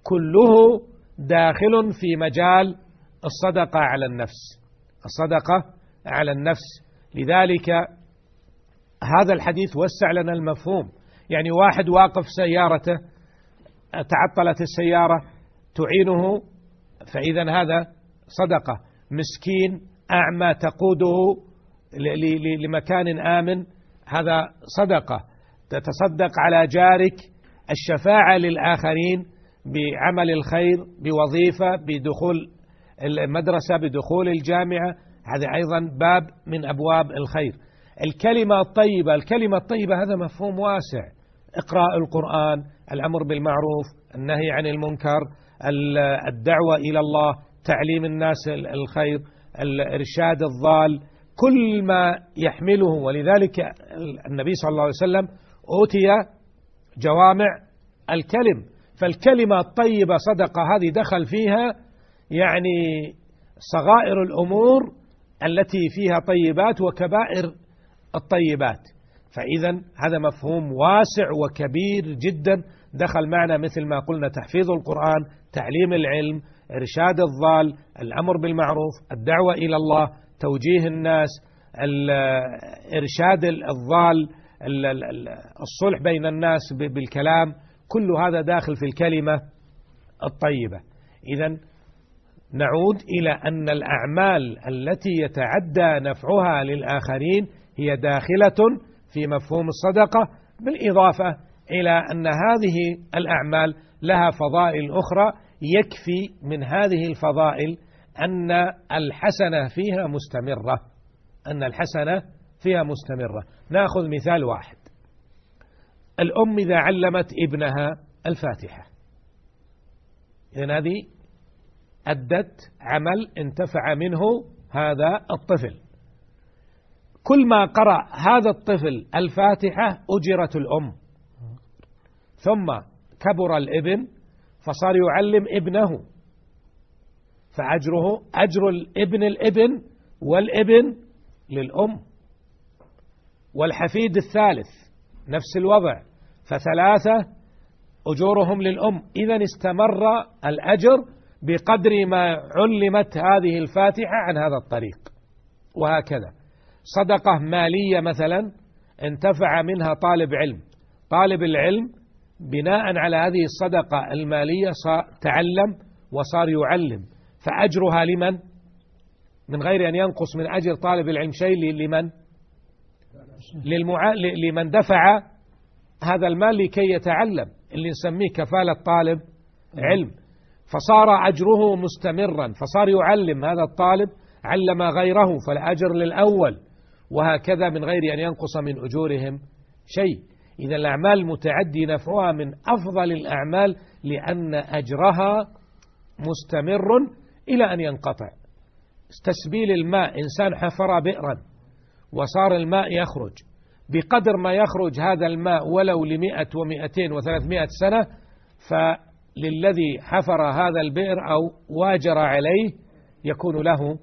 كله داخل في مجال الصدقة على النفس. الصدقة على النفس. لذلك هذا الحديث وسع لنا المفهوم. يعني واحد واقف سيارته تعطلت السيارة تعينه فإذا هذا صدقة. مسكين أعمى تقوده لمكان آمن هذا صدقة. تتصدق على جارك الشفاعة للآخرين بعمل الخير بوظيفة بدخول المدرسة بدخول الجامعة. هذا أيضا باب من أبواب الخير. الكلمة الطيبة الكلمة الطيبة هذا مفهوم واسع. إقراء القرآن الأمر بالمعروف النهي عن المنكر الدعوة إلى الله تعليم الناس الخير الإرشاد الضال كل ما يحمله. ولذلك النبي صلى الله عليه وسلم أوتي جوامع الكلم. فالكلمة الطيبة صدقة هذه دخل فيها يعني صغائر الأمور التي فيها طيبات وكبائر الطيبات. فإذا هذا مفهوم واسع وكبير جدا. دخل معنا مثل ما قلنا تحفيظ القرآن تعليم العلم إرشاد الضال الأمر بالمعروف الدعوة إلى الله توجيه الناس إرشاد الضال الصلح بين الناس بالكلام. كل هذا داخل في الكلمة الطيبة. إذا نعود إلى أن الأعمال التي يتعدى نفعها للآخرين هي داخلة في مفهوم الصدقة بالإضافة إلى أن هذه الأعمال لها فضائل أخرى يكفي من هذه الفضائل أن الحسنة فيها مستمرة. أن الحسنة فيها مستمرة. نأخذ مثال واحد. الأم إذا علمت ابنها الفاتحة. إذن هذه أدت عمل انتفع منه هذا الطفل. كل ما قرأ هذا الطفل الفاتحة أجرت الأم. ثم كبر الابن فصار يعلم ابنه. فأجره أجر الابن الابن والابن للأم. والحفيد الثالث نفس الوضع. فثلاثة أجورهم للأم. إذا استمر الأجر بقدر ما علمت هذه الفاتحة عن هذا الطريق. وهكذا. صدقة مالية مثلا انتفع منها طالب علم. طالب العلم بناء على هذه الصدقة المالية تعلم وصار يعلم. فأجرها لمن؟ من غير أن ينقص من أجر طالب العلم شيء لمن؟ للمع... لمن دفع هذا المال لكي يتعلم اللي نسميه كفالة طالب علم. فصار أجره مستمرا فصار يعلم هذا الطالب علم غيره فالأجر للأول وهكذا من غير أن ينقص من أجورهم شيء. إذا الأعمال المتعدي نفعها من أفضل الأعمال لأن أجرها مستمر إلى أن ينقطع. تسبيل الماء إنسان حفر بئرا وصار الماء يخرج. بقدر ما يخرج هذا الماء ولو لمئة ومئتين وثلاثمائة سنة فللذي حفر هذا البئر أو واجر عليه يكون له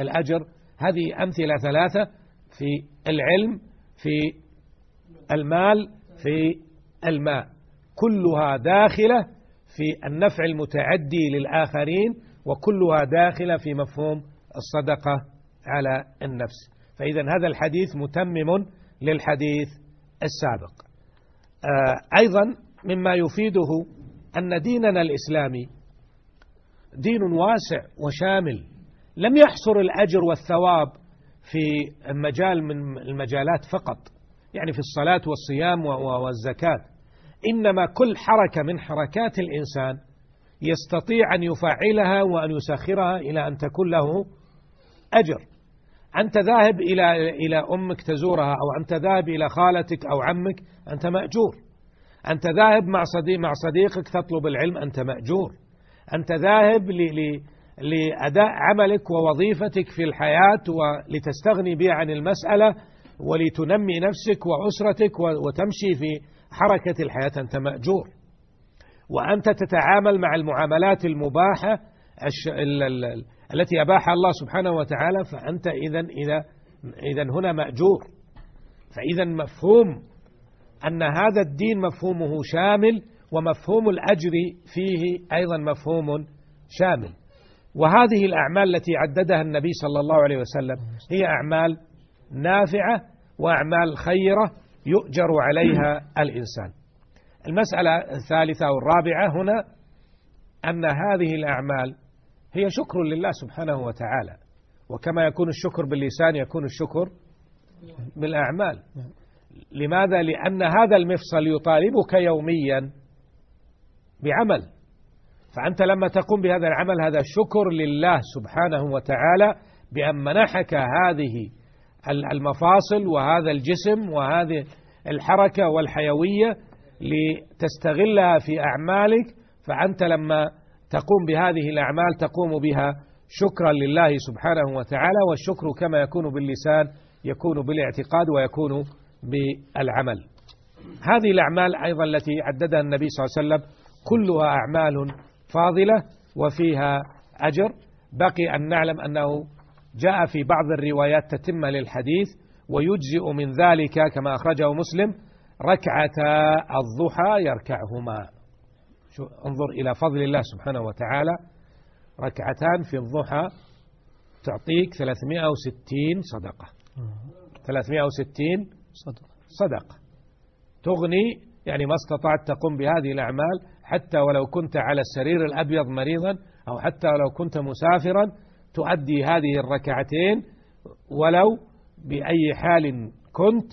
الأجر. هذه أمثلة ثلاثة. في العلم في المال في الماء. كلها داخلة في النفع المتعدي للآخرين وكلها داخلة في مفهوم الصدقة على النفس. فإذا هذا الحديث متمم للحديث السابق. آه، أيضا مما يفيده أن ديننا الإسلامي دين واسع وشامل لم يحصر الأجر والثواب في مجال من المجالات فقط يعني في الصلاة والصيام والزكاة. إنما كل حركة من حركات الإنسان يستطيع أن يفعلها وأن يسخرها إلى أن تكون له أجر. أنت ذاهب إلى إلى أمك تزورها أو أنت ذاهب إلى خالتك أو عمك أنت مأجور. أنت ذاهب مع صديق مع صديقك تطلب العلم أنت مأجور. أنت ذاهب لأداء عملك ووظيفتك في الحياة ولتستغني بها عن المسألة ولتنمي نفسك وأسرتك وتمشي في حركة الحياة. أنت مأجور. وأنت تتعامل مع المعاملات المباحة التي أباحها الله سبحانه وتعالى. فأنت إذا إذا هنا مأجور. فإذا مفهوم أن هذا الدين مفهومه شامل ومفهوم الأجر فيه أيضا مفهوم شامل. وهذه الأعمال التي عددها النبي صلى الله عليه وسلم هي أعمال نافعة وأعمال خيرة يؤجر عليها الإنسان. المسألة الثالثة والرابعة هنا أن هذه الأعمال هي شكر لله سبحانه وتعالى وكما يكون الشكر باللسان يكون الشكر بالأعمال. لماذا؟ لأن هذا المفصل يطالبك يوميا بعمل. فأنت لما تقوم بهذا العمل هذا شكر لله سبحانه وتعالى بأن منحك هذه المفاصل وهذا الجسم وهذه الحركة والحيوية لتستغلها في أعمالك. فأنت لما تقوم بهذه الأعمال تقوم بها شكرا لله سبحانه وتعالى والشكر كما يكون باللسان يكون بالاعتقاد ويكون بالعمل. هذه الأعمال أيضا التي عددها النبي صلى الله عليه وسلم كلها أعمال فاضلة وفيها أجر. بقي أن نعلم أنه جاء في بعض الروايات تتمة للحديث ويجزئ من ذلك كما أخرجه مسلم ركعتا الضحى يركعهما. شو انظر إلى فضل الله سبحانه وتعالى. ركعتان في الضحى تعطيك 360 صدقة. 360 صدقة. صدقة. تغني يعني ما استطعت تقوم بهذه الأعمال حتى ولو كنت على السرير الأبيض مريضا أو حتى ولو كنت مسافرا تؤدي هذه الركعتين ولو بأي حال كنت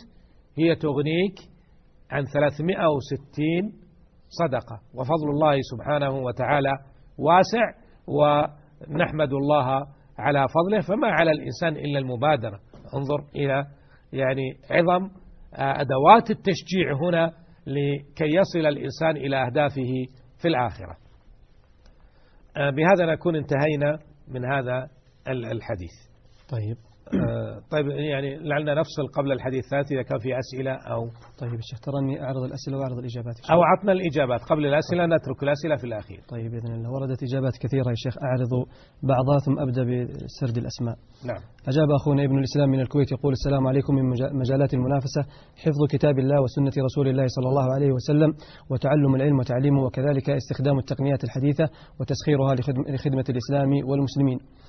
هي تغنيك عن 360 صدقة. وفضل الله سبحانه وتعالى واسع ونحمد الله على فضله فما على الإنسان إلا المبادرة. انظر إلى يعني عظم أدوات التشجيع هنا لكي يصل الإنسان إلى أهدافه في الآخرة. بهذا نكون انتهينا من هذا الحديث. طيب. آه، طيب يعني لعلنا نفصل قبل الحديث الثالث إذا كان في أسئلة أو طيب الشيخ ترى أعرض الأسئلة وأعرض الإجابات أو عطنا الإجابات قبل الأسئلة نترك الأسئلة في الأخير. طيب بإذن الله. وردت إجابات كثيرة يا شيخ. أعرض بعضها ثم أبدأ بسرد الأسماء. نعم. أجاب أخونا ابن الإسلام من الكويت يقول السلام عليكم من مجالات المنافسة حفظ كتاب الله وسنة رسول الله صلى الله عليه وسلم وتعلم العلم وتعليمه وكذلك استخدام التقنيات الحديثة وتسخيرها لخدمة الإسلام والمسلمين. آه،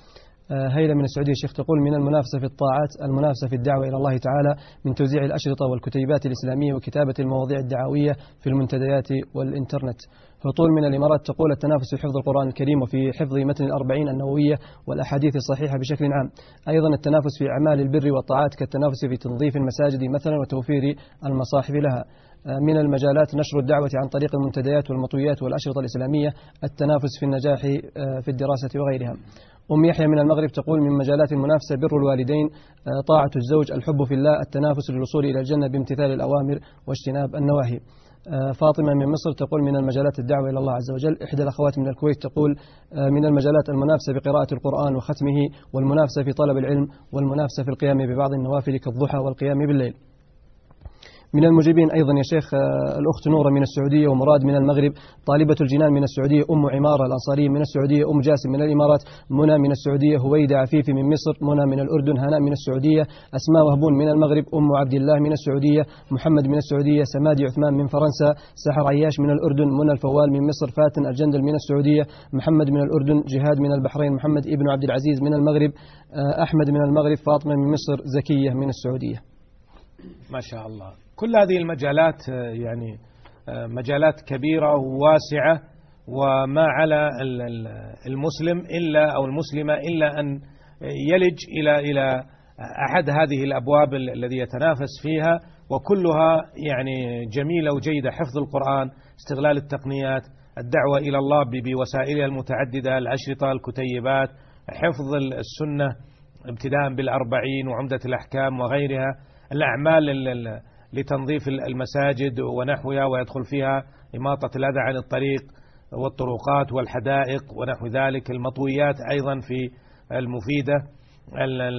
هيلة من السعودية. شيخ تقول من المنافسة في الطاعات المنافسة في الدعوة إلى الله تعالى من توزيع الأشرطة والكتيبات الإسلامية وكتابة المواضيع الدعوية في المنتديات والإنترنت. فطول من الإمارات تقول التنافس في حفظ القرآن الكريم وفي حفظ متن الأربعين النووية والأحاديث الصحيحة بشكل عام. أيضا التنافس في أعمال البر والطاعات كالتنافس في تنظيف المساجد مثلا وتوفير المصاحف لها. آه، من المجالات نشر الدعوة عن طريق المنتديات والمطويات والأشرطة الإسلامية التنافس في النجاح آه، في الدراسة وغيرها. أم يحيى من المغرب تقول من مجالات المنافسة بر الوالدين آه، طاعة الزوج الحب في الله التنافس للوصول إلى الجنة بامتثال الأوامر واجتناب النواهي. آه، فاطمة من مصر تقول من المجالات الدعوة إلى الله عز وجل. إحدى الأخوات من الكويت تقول آه، من المجالات المنافسة بقراءة القرآن وختمه والمنافسة في طلب العلم والمنافسة في القيام ببعض النوافل كالضحى والقيام بالليل. من المجيبين أيضا يا شيخ آه، الأخت نورة من السعودية ومراد من المغرب طالبة الجنان من السعودية أم عمارة الأنصارية من السعودية أم جاسم من الإمارات منى من السعودية هويدة عفيفي من مصر منى من الأردن هناء من السعودية أسماء وهبون من المغرب أم عبد الله من السعودية محمد من السعودية سمادي عثمان من فرنسا سحر عياش من الأردن منى الفوال من مصر فاتن الجندل من السعودية محمد من الأردن جهاد من البحرين محمد ابن عبد العزيز من المغرب آه، أحمد من المغرب فاطمة من مصر زكية من السعودية. ما شاء الله. كل هذه المجالات آه، يعني آه، مجالات كبيرة وواسعة وما على المسلم إلا أو المسلمة إلا أن يلج إلى إلى أحد هذه الأبواب الذي يتنافس فيها. وكلها يعني جميلة وجيدة. حفظ القرآن استغلال التقنيات الدعوة إلى الله بوسائلها المتعددة الأشرطة الكتيبات حفظ السنة ابتداء بالأربعين وعمدة الأحكام وغيرها. الأعمال لتنظيف المساجد ونحوها ويدخل فيها إماطة الأذى عن الطريق والطرقات والحدائق ونحو ذلك المطويات أيضا في المفيدة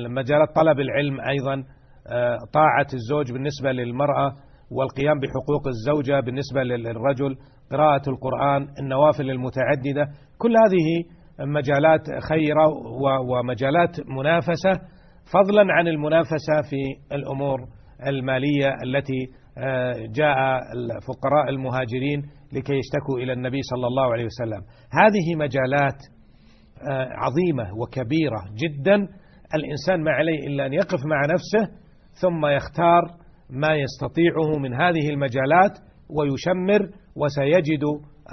مجالات طلب العلم أيضا آه، طاعة الزوج بالنسبة للمرأة والقيام بحقوق الزوجة بالنسبة للرجل قراءة القرآن النوافل المتعددة كل هذه مجالات خيرة ومجالات منافسة فضلا عن المنافسة في الأمور المالية التي آه، جاء الفقراء المهاجرين لكي يشتكوا إلى النبي صلى الله عليه وسلم. هذه مجالات آه، عظيمة وكبيرة جدا. الإنسان ما عليه إلا أن يقف مع نفسه ثم يختار ما يستطيعه من هذه المجالات ويشمر وسيجد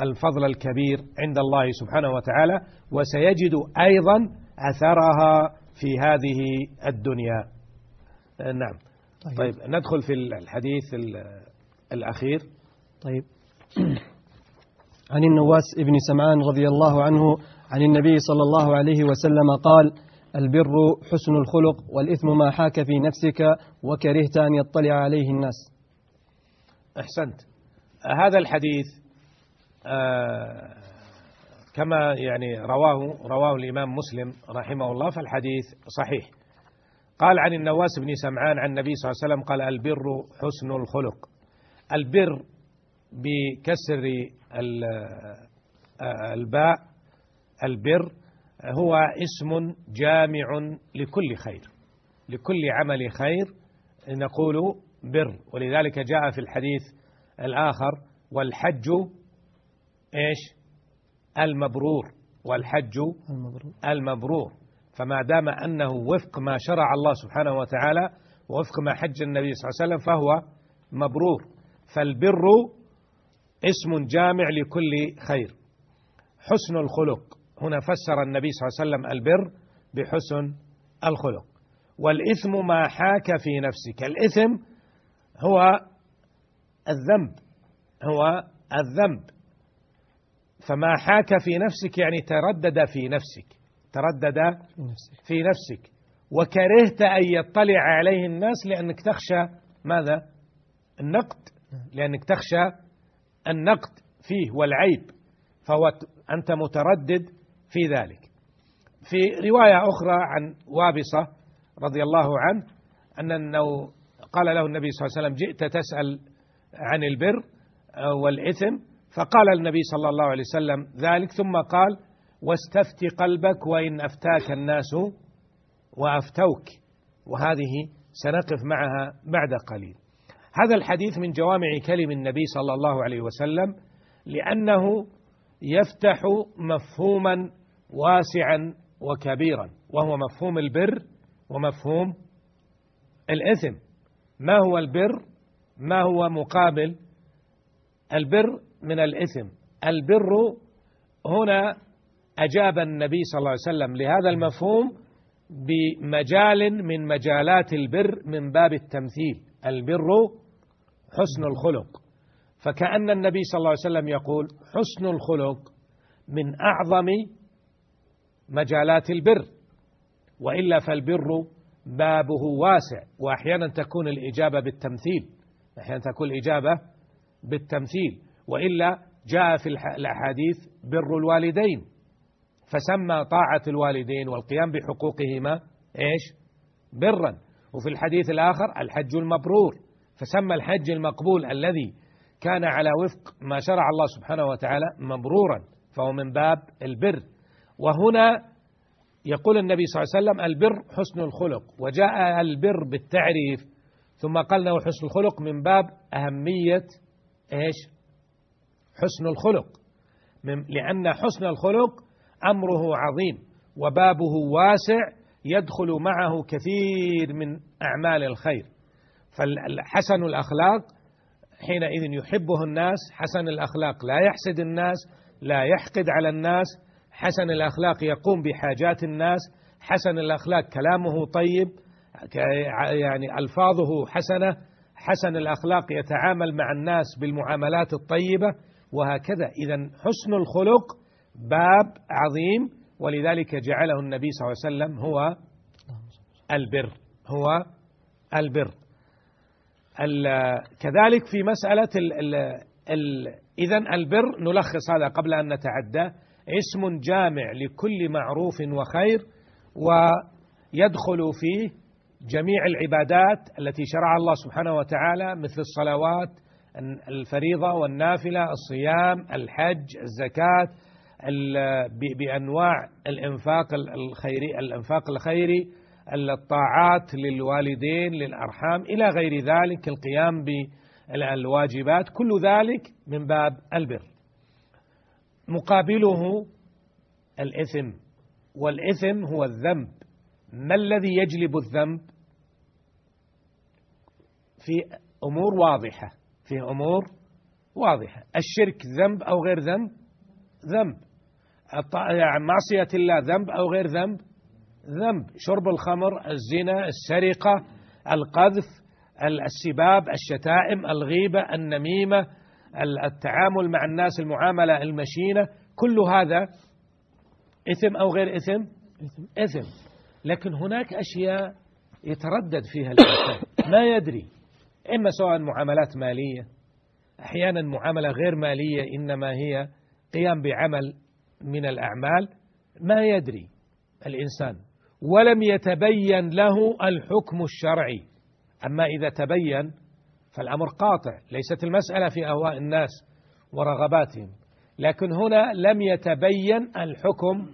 الفضل الكبير عند الله سبحانه وتعالى وسيجد أيضا أثرها في هذه الدنيا. نعم. طيب, طيب ندخل في الحديث الأخير. طيب. عن النواس ابن سمعان رضي الله عنه عن النبي صلى الله عليه وسلم قال البر حسن الخلق والإثم ما حاك في نفسك وكرهت أن يطلع عليه الناس. أحسنت. هذا الحديث آه كما يعني رواه رواه الإمام مسلم رحمه الله فالحديث صحيح. قال عن النواس بن سمعان عن النبي صلى الله عليه وسلم قال البر حسن الخلق. البر بكسر الباء البر هو اسم جامع لكل خير لكل عمل خير نقول بر. ولذلك جاء في الحديث الآخر والحج إيش؟ المبرور والحج المبرور, المبرور. فما دام أنه وفق ما شرع الله سبحانه وتعالى ووفق ما حج النبي صلى الله عليه وسلم فهو مبرور. فالبر اسم جامع لكل خير. حسن الخلق. هنا فسر النبي صلى الله عليه وسلم البر بحسن الخلق. والإثم ما حاك في نفسك. الإثم هو الذنب. هو الذنب. فما حاك في نفسك يعني تردد في نفسك. تردد في نفسك. وكرهت أن يطلع عليه الناس لأنك تخشى ماذا؟ النقد. لأنك تخشى النقد فيه والعيب. فهو أنت متردد في ذلك. في رواية أخرى عن وابصة رضي الله عنه أنه قال له النبي صلى الله عليه وسلم جئت تسأل عن البر والإثم. فقال النبي صلى الله عليه وسلم ذلك ثم قال واستفت قلبك وإن أفتاك الناس وأفتوك. وهذه سنقف معها بعد قليل. هذا الحديث من جوامع كلم النبي صلى الله عليه وسلم لأنه يفتح مفهوما واسعا وكبيرا وهو مفهوم البر ومفهوم الإثم. ما هو البر؟ ما هو مقابل البر؟ من الإثم. البر هنا أجاب النبي صلى الله عليه وسلم لهذا المفهوم بمجال من مجالات البر من باب التمثيل. البر حسن الخلق. فكأن النبي صلى الله عليه وسلم يقول حسن الخلق من أعظم مجالات البر. وإلا فالبر بابه واسع وأحيانا تكون الإجابة بالتمثيل. أحيانا تكون الإجابة بالتمثيل. وإلا جاء في الأحاديث بر الوالدين فسمى طاعة الوالدين والقيام بحقوقهما إيش؟ برا. وفي الحديث الآخر الحج المبرور فسمى الحج المقبول الذي كان على وفق ما شرع الله سبحانه وتعالى مبرورا فهو من باب البر. وهنا يقول النبي صلى الله عليه وسلم البر حسن الخلق وجاء البر بالتعريف ثم قال له حسن الخلق من باب أهمية إيش؟ حسن الخلق. لأن حسن الخلق أمره عظيم وبابه واسع يدخل معه كثير من أعمال الخير. فحسن الأخلاق حينئذ يحبه الناس حسن الأخلاق لا يحسد الناس لا يحقد على الناس حسن الأخلاق يقوم بحاجات الناس حسن الأخلاق كلامه طيب يعني ألفاظه حسنة حسن الأخلاق يتعامل مع الناس بالمعاملات الطيبة وهكذا. إذا حسن الخلق باب عظيم ولذلك جعله النبي صلى الله عليه وسلم هو البر هو البر. كذلك في مسألة إذا البر نلخص هذا قبل أن نتعدى. اسم جامع لكل معروف وخير ويدخل فيه جميع العبادات التي شرع الله سبحانه وتعالى مثل الصلوات الفريضة والنافلة الصيام الحج الزكاة بأنواع الإنفاق الخيري الإنفاق الخيري الطاعات للوالدين للأرحام إلى غير ذلك القيام بالواجبات. كل ذلك من باب البر. مقابله الإثم والإثم هو الذنب. ما الذي يجلب الذنب؟ في أمور واضحة. في أمور واضحة. الشرك ذنب أو غير ذنب؟ ذنب. يعني معصية الله ذنب أو غير ذنب؟ ذنب. شرب الخمر الزنا السرقة القذف السباب الشتائم الغيبة النميمة التعامل مع الناس المعاملة المشينة. كل هذا إثم أو غير إثم. إثم. لكن هناك أشياء يتردد فيها الإنسان. ما يدري. إما سواء معاملات مالية أحيانا معاملة غير مالية إنما هي قيام بعمل من الأعمال ما يدري الإنسان. ولم يتبين له الحكم الشرعي. أما إذا تبين فالأمر قاطع. ليست المسألة في أهواء الناس ورغباتهم. لكن هنا لم يتبين الحكم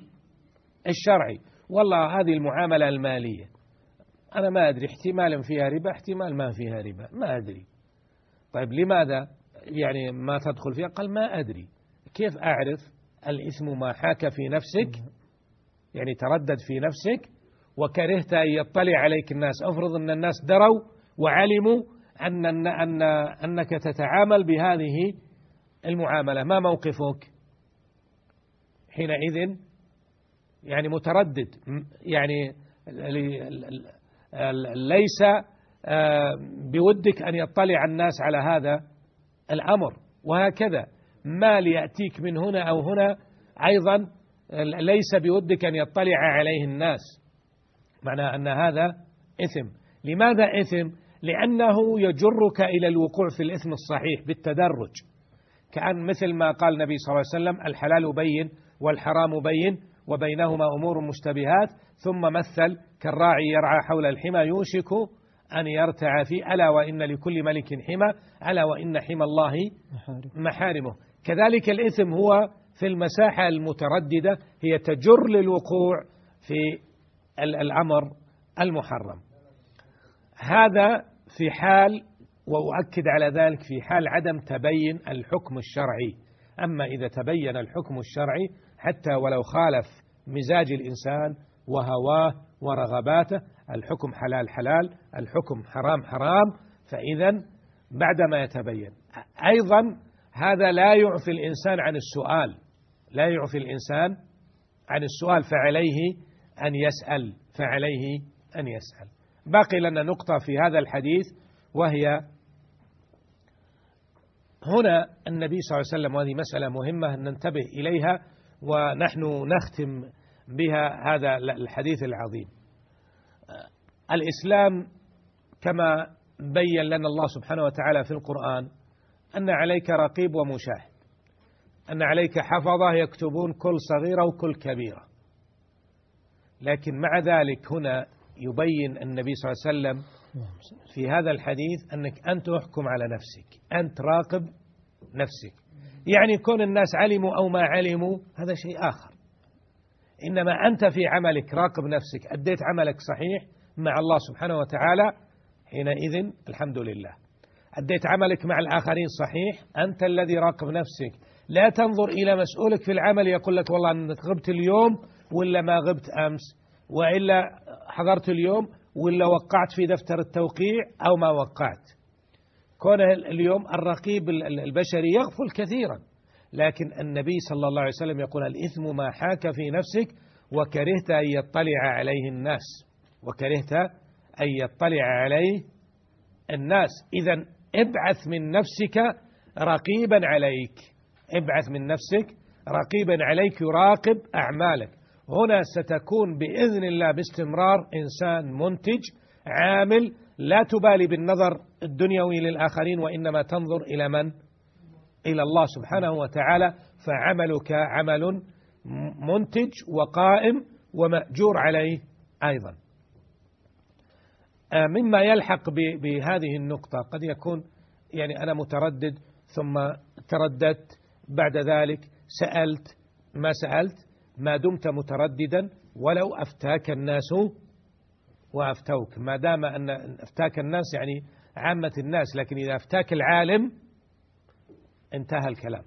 الشرعي. والله هذه المعاملة المالية. أنا ما أدري احتمال فيها ربا احتمال ما فيها ربا ما أدري. طيب لماذا؟ يعني ما تدخل فيها؟ قال ما أدري. كيف أعرف الإثم ما حاك في نفسك؟ يعني تردد في نفسك وكرهت أن يطلع عليك الناس. أفرض أن الناس دروا وعلموا أن, أن, أن أنك تتعامل بهذه المعاملة ما موقفك؟ حينئذ يعني متردد يعني ليس آه، بودك أن يطلع الناس على هذا الأمر. وهكذا ما ليأتيك من هنا أو هنا أيضا ليس بودك أن يطلع عليه الناس. معنى أن هذا إثم. لماذا إثم؟ لأنه يجرك إلى الوقوع في الإثم الصحيح بالتدرج. كأن مثل ما قال النبي صلى الله عليه وسلم الحلال بين والحرام بين. وبينهما أمور مشتبهات ثم مثل كالراعي يرعى حول الحمى يوشك أن يرتع فيه ألا وإن لكل ملك حمى ألا وإن حمى الله محارمه. كذلك الإثم هو في المساحة المترددة هي تجر للوقوع في الأمر المحرم. هذا في حال وأؤكد على ذلك في حال عدم تبين الحكم الشرعي. أما إذا تبين الحكم الشرعي حتى ولو خالف مزاج الإنسان وهواه ورغباته الحكم حلال حلال الحكم حرام حرام فإذا بعدما يتبين. أيضا هذا لا يعفي الإنسان عن السؤال لا يعفي الإنسان عن السؤال فعليه أن يسأل فعليه أن يسأل. باقي لنا نقطة في هذا الحديث وهي هنا النبي صلى الله عليه وسلم وهذه مسألة مهمة أن ننتبه إليها. ونحن نختم بها هذا الحديث العظيم. الإسلام كما بين لنا الله سبحانه وتعالى في القرآن أن عليك رقيب ومشاهد أن عليك حفظة يكتبون كل صغيرة وكل كبيرة. لكن مع ذلك هنا يبين النبي صلى الله عليه وسلم في هذا الحديث أنك أنت تحكم على نفسك أنت راقب نفسك. يعني كون الناس علموا أو ما علموا هذا شيء آخر. إنما أنت في عملك راقب نفسك أديت عملك صحيح مع الله سبحانه وتعالى حينئذ الحمد لله. أديت عملك مع الآخرين صحيح أنت الذي راقب نفسك. لا تنظر إلى مسؤولك في العمل يقول لك والله أنك غبت اليوم ولا ما غبت أمس وإلا حضرت اليوم ولا وقعت في دفتر التوقيع أو ما وقعت. كون اليوم الرقيب البشري يغفل كثيرا. لكن النبي صلى الله عليه وسلم يقول الإثم ما حاك في نفسك وكرهت أن يطلع عليه الناس. وكرهت أن يطلع عليه الناس. إذا ابعث من نفسك رقيبا عليك. ابعث من نفسك رقيبا عليك يراقب أعمالك. هنا ستكون بإذن الله باستمرار إنسان منتج عامل لا تبالي بالنظر الدنيوي للآخرين وإنما تنظر إلى من؟ إلى الله سبحانه وتعالى فعملك عمل منتج وقائم ومأجور عليه أيضا. آه، مما يلحق بهذه النقطة قد يكون يعني أنا متردد ثم ترددت بعد ذلك سألت ما سألت؟ ما دمت مترددا ولو أفتاك الناس وأفتوك. ما دام أن أفتاك الناس يعني عامة الناس لكن إذا أفتاك العالم انتهى الكلام.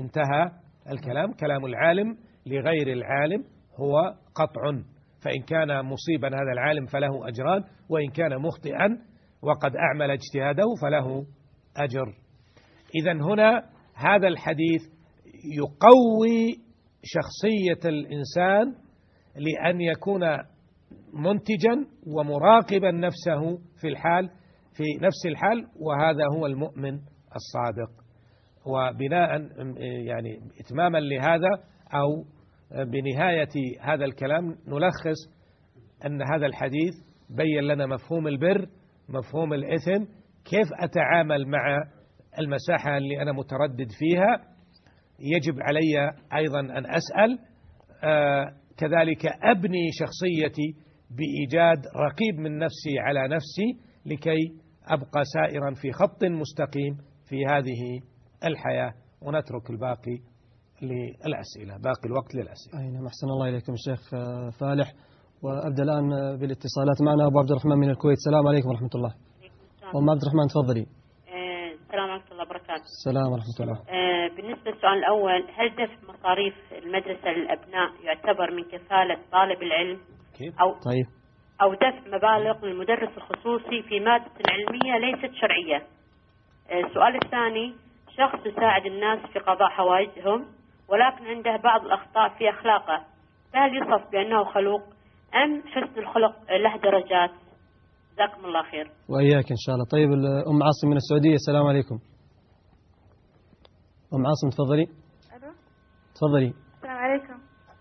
انتهى الكلام. كلام العالم لغير العالم هو قطع. فإن كان مصيبا هذا العالم فله أجران وإن كان مخطئا وقد أعمل اجتهاده فله أجر. إذا هنا هذا الحديث يقوي شخصية الإنسان لأن يكون منتجا ومراقبا نفسه في الحال في نفس الحال وهذا هو المؤمن الصادق. وبناء يعني إتماما لهذا أو بنهاية هذا الكلام نلخص أن هذا الحديث بين لنا مفهوم البر مفهوم الإثم كيف أتعامل مع المساحة اللي أنا متردد فيها. يجب علي أيضا أن أسأل آه كذلك أبني شخصيتي بإيجاد رقيب من نفسي على نفسي لكي أبقى سائرا في خط مستقيم في هذه الحياة. ونترك الباقي للأسئلة باقي الوقت للأسئلة. أي نعم أحسن الله إليكم الشيخ آه، فالح. وأبدأ الآن بالاتصالات معنا. أبو عبد الرحمن من الكويت. السلام عليكم ورحمة الله. أم عبد الرحمن تفضلي. آه، السلام ورحمة الله وبركاته. السلام ورحمة الله. آه، بالنسبة للسؤال الأول هل دفع مصاريف المدرسة للأبناء يعتبر من كفالة طالب العلم؟ كيف؟ أو طيب. أو دفع مبالغ للمدرس الخصوصي في مادة علمية ليست شرعية. السؤال الثاني شخص يساعد الناس في قضاء حوائجهم ولكن عنده بعض الأخطاء في أخلاقه. فهل يصف بأنه خلوق أم حسن الخلق له درجات؟ جزاكم الله خير. وإياك إن شاء الله. طيب أم عاصم من السعودية السلام عليكم. أم عاصم تفضلي. ألو؟ تفضلي. السلام عليكم.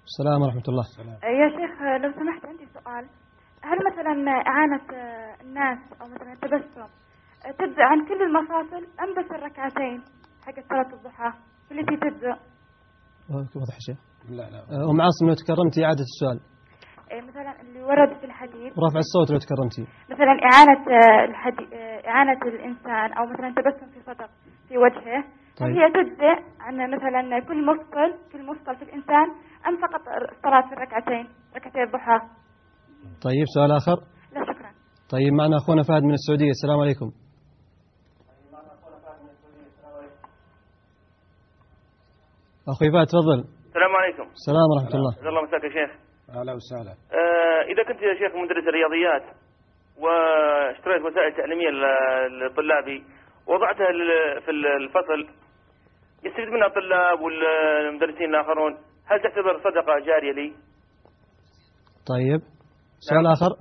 السلام ورحمة الله. يا شيخ لو سمحت عندي سؤال. هل مثلا إعانة الناس أو مثلا التبسم تبدأ عن كل المفاصل أم بس الركعتين حق صلاة الضحى؟ التي تبدأ. واضح شيء لا لا. أم عاصم لو تكرمتي إعادة السؤال. إيه مثلا اللي ورد في الحديث. رفع الصوت لو تكرمتي. مثلا إعانة آه، الحدي... آه، إعانة الإنسان أو مثلا تبسم في صدق في وجهه. طيب. هي تجزئ عن مثلا كل مفصل كل مفصل في الإنسان أم فقط الصلاة في الركعتين ركعتي الضحى؟ طيب سؤال آخر؟ لا شكرا. طيب معنا أخونا فهد من السعودية. السلام عليكم. أخوي فهد تفضل. السلام عليكم. السلام ورحمة الله. الله مساك يا شيخ. أهلا وسهلا. آه إذا كنت يا شيخ مدرس الرياضيات واشتريت وسائل تعليمية لطلابي وضعتها في الفصل يستفيد منها الطلاب والمدرسين الآخرون؟ هل تعتبر صدقة جارية لي؟ طيب. سؤال نعم. آخر؟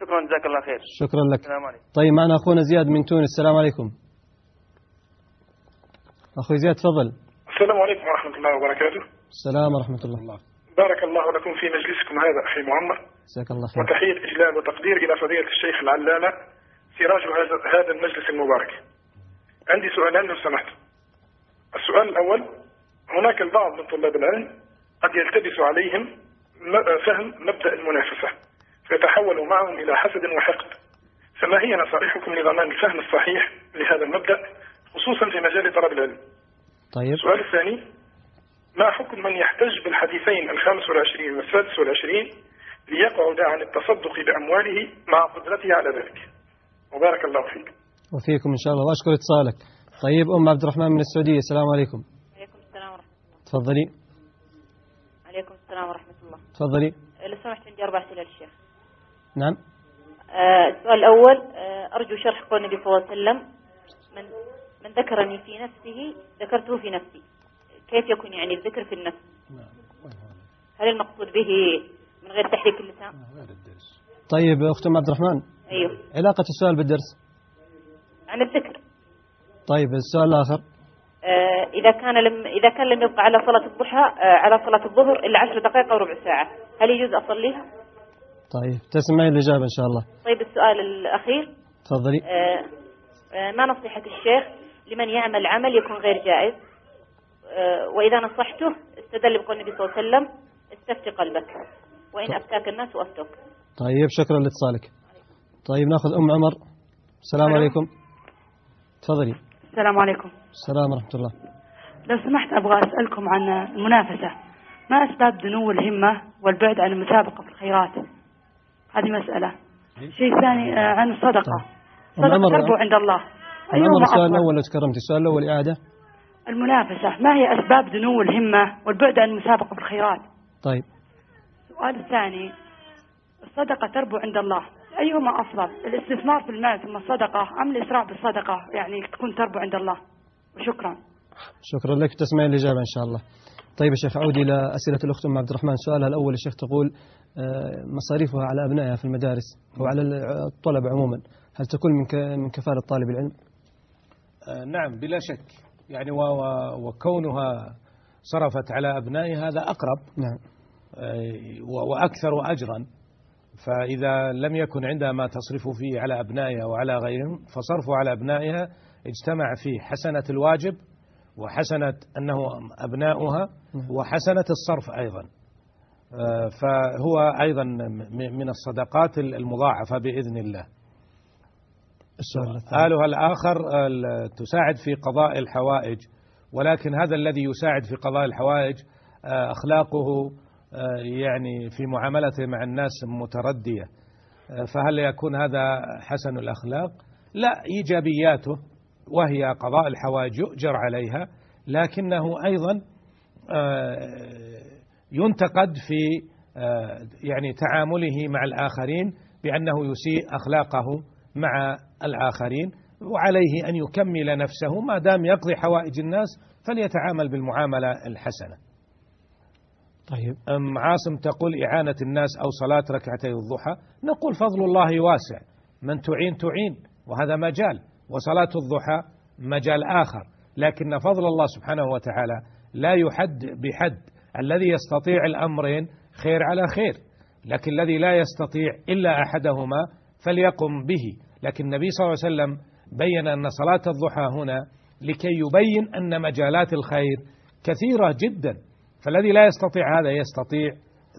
شكرا جزاك الله خير. شكرا لك. السلام عليكم. طيب معنا أخونا زياد من تونس. السلام عليكم. أخوي زياد تفضل. السلام عليكم ورحمة الله وبركاته. السلام ورحمة الله. الله. بارك الله لكم في مجلسكم هذا أخي معمر جزاك الله خير. وتحية إجلال وتقدير إلى فضيلة الشيخ العلامة سراج هذا هذا المجلس المبارك. عندي سؤالان لو سمحت؟ السؤال الأول هناك البعض من طلاب العلم قد يلتبس عليهم م- فهم مبدأ المنافسة. فيتحول معهم إلى حسد وحقد. فما هي نصائحكم لضمان الفهم الصحيح لهذا المبدأ خصوصا في مجال طلب العلم؟ طيب. السؤال الثاني ما حكم من يحتج بالحديثين الخامس والعشرين والسادس والعشرين ليقعد عن التصدق بأمواله مع قدرته على ذلك؟ وبارك الله فيك. وفيكم إن شاء الله وأشكر اتصالك. طيب أم عبد الرحمن من السعودية السلام عليكم. عليكم السلام ورحمة الله. تفضلي. عليكم السلام ورحمة الله. تفضلي. لو سمحت عندي أربع أسئلة للشيخ. نعم. آه، السؤال الأول آه، أرجو شرح قول النبي صلى الله عليه وسلم. من من ذكرني في نفسه ذكرته في نفسي. كيف يكون يعني الذكر في النفس؟ هل المقصود به من غير تحريك اللسان؟ الدرس. طيب أخت أم عبد الرحمن. أيوه. علاقة السؤال بالدرس. عن الذكر. طيب السؤال الآخر. آه، إذا كان لم إذا كان لم يبقى على صلاة الضحى آه، على صلاة الظهر إلا عشر دقائق أو ربع ساعة هل يجوز أصليها؟ طيب تسمعين الإجابة إن شاء الله. طيب السؤال الأخير. تفضلي. آه، آه، ما نصيحة الشيخ لمن يعمل عمل يكون غير جائز؟ آه، وإذا نصحته استدل بقول النبي صلى الله عليه وسلم استفتي قلبك وإن أفتاك الناس وأفتوك طيب شكرا لاتصالك. طيب نأخذ أم عمر. السلام. عليكم. تفضلي. السلام عليكم. السلام ورحمة الله. لو سمحت أبغى أسألكم عن المنافسة. ما أسباب دنو الهمة والبعد عن المسابقة في الخيرات؟ هذه مسألة. شيء ثاني آه، عن الصدقة صدقة عمر- تربو عند الله. عمر السؤال؟ الأول لو تكرمتي السؤال الأول إعادة؟ المنافسة. ما هي أسباب دنو الهمة والبعد عن المسابقة في الخيرات؟ طيب. السؤال الثاني الصدقة تربو عند الله. أيهما أفضل؟ الاستثمار في المال ثم الصدقة أم الإسراع بالصدقة؟ يعني تكون تربو عند الله. وشكرا. شكرا لك تسمعين الإجابة إن شاء الله. طيب يا شيخ أعود إلى أسئلة الأخت أم عبد الرحمن. سؤالها الأول يا شيخ تقول آه، مصاريفها على أبنائها في المدارس أو على الطلبة عموما هل تكون من من كفالة طالب العلم؟ آه، نعم بلا شك. يعني وكونها صرفت على أبنائها هذا أقرب. نعم. آه، وأكثر أجرا. فإذا لم يكن عندها ما تصرف فيه على أبنائها وعلى غيرهم فصرفه على أبنائها اجتمع فيه حسنة الواجب وحسنة أنه أبناؤها وحسنة الصرف أيضا. آه، فهو أيضا من الصدقات المضاعفة بإذن الله. السؤال آلها الآخر ال- تساعد في قضاء الحوائج. ولكن هذا الذي يساعد في قضاء الحوائج آه، أخلاقه آه، يعني في معاملته مع الناس متردية. آه، فهل يكون هذا حسن الأخلاق؟ لا إيجابياته. وهي قضاء الحوائج يؤجر عليها لكنه أيضا آه، ينتقد في آه، يعني تعامله مع الآخرين بأنه يسيء أخلاقه مع الآخرين وعليه أن يكمل نفسه ما دام يقضي حوائج الناس فليتعامل بالمعاملة الحسنة. طيب. أم عاصم تقول إعانة الناس أو صلاة ركعتي الضحى؟ نقول فضل الله واسع. من تعين تعين وهذا مجال. وصلاة الضحى مجال آخر. لكن فضل الله سبحانه وتعالى لا يحد بحد الذي يستطيع الأمرين خير على خير. لكن الذي لا يستطيع إلا أحدهما فليقم به. لكن النبي صلى الله عليه وسلم بين أن صلاة الضحى هنا لكي يبين أن مجالات الخير كثيرة جدا. فالذي لا يستطيع هذا يستطيع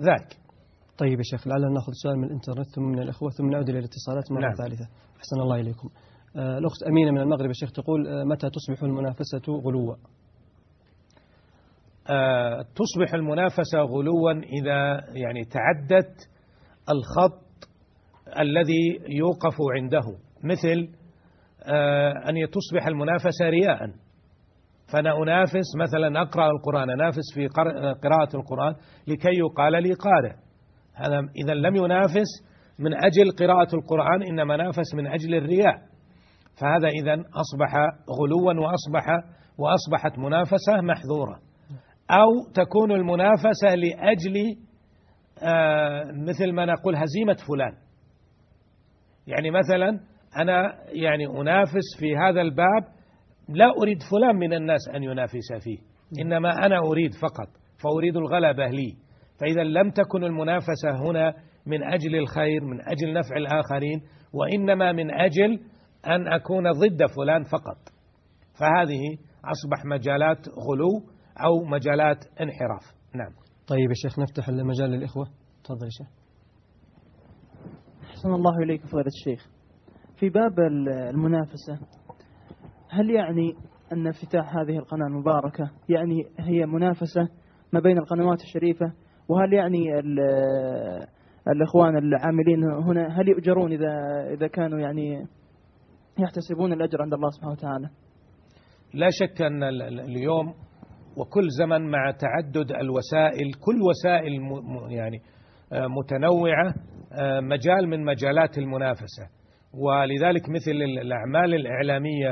ذاك. طيب يا شيخ لعلنا نأخذ سؤال من الإنترنت ثم من الأخوة ثم نعود إلى الاتصالات مرة نعم. ثالثة. أحسن الله إليكم. آه، الأخت أمينة من المغرب يا شيخ تقول آه، متى تصبح المنافسة غلوا؟ آه، تصبح المنافسة غلوا إذا يعني تعدت الخط الذي يوقف عنده. مثل آه، أن تصبح المنافسة رياء. فأنا أنافس مثلا أقرأ القرآن أنافس في قر- قراءة القرآن لكي يقال لي قارئ. هذا إذا لم ينافس من أجل قراءة القرآن إنما نافس من أجل الرياء. فهذا إذا أصبح غلوا وأصبح وأصبحت منافسة محظورة. أو تكون المنافسة لأجل آه، مثل ما نقول هزيمة فلان. يعني مثلا أنا يعني أنافس في هذا الباب لا أريد فلان من الناس أن ينافس فيه. إنما أنا أريد فقط فأريد الغلبة لي. فإذا لم تكن المنافسة هنا من أجل الخير من أجل نفع الآخرين وإنما من أجل أن أكون ضد فلان فقط. فهذه أصبح مجالات غلو أو مجالات انحراف. نعم. طيب يا شيخ نفتح المجال للإخوة. تفضل يا شيخ. أحسن الله إليك فضيلة الشيخ. في باب ال- المنافسة هل يعني أن افتتاح هذه القناة المباركة يعني هي منافسة ما بين القنوات الشريفة؟ وهل يعني ال- الإخوان العاملين هنا هل يؤجرون إذا إذا كانوا يعني يحتسبون الأجر عند الله سبحانه وتعالى. لا شك أن ال- ال- اليوم وكل زمن مع تعدد الوسائل كل وسائل يعني آه، متنوعة آه، مجال من مجالات المنافسة. ولذلك مثل ال- الأعمال الإعلامية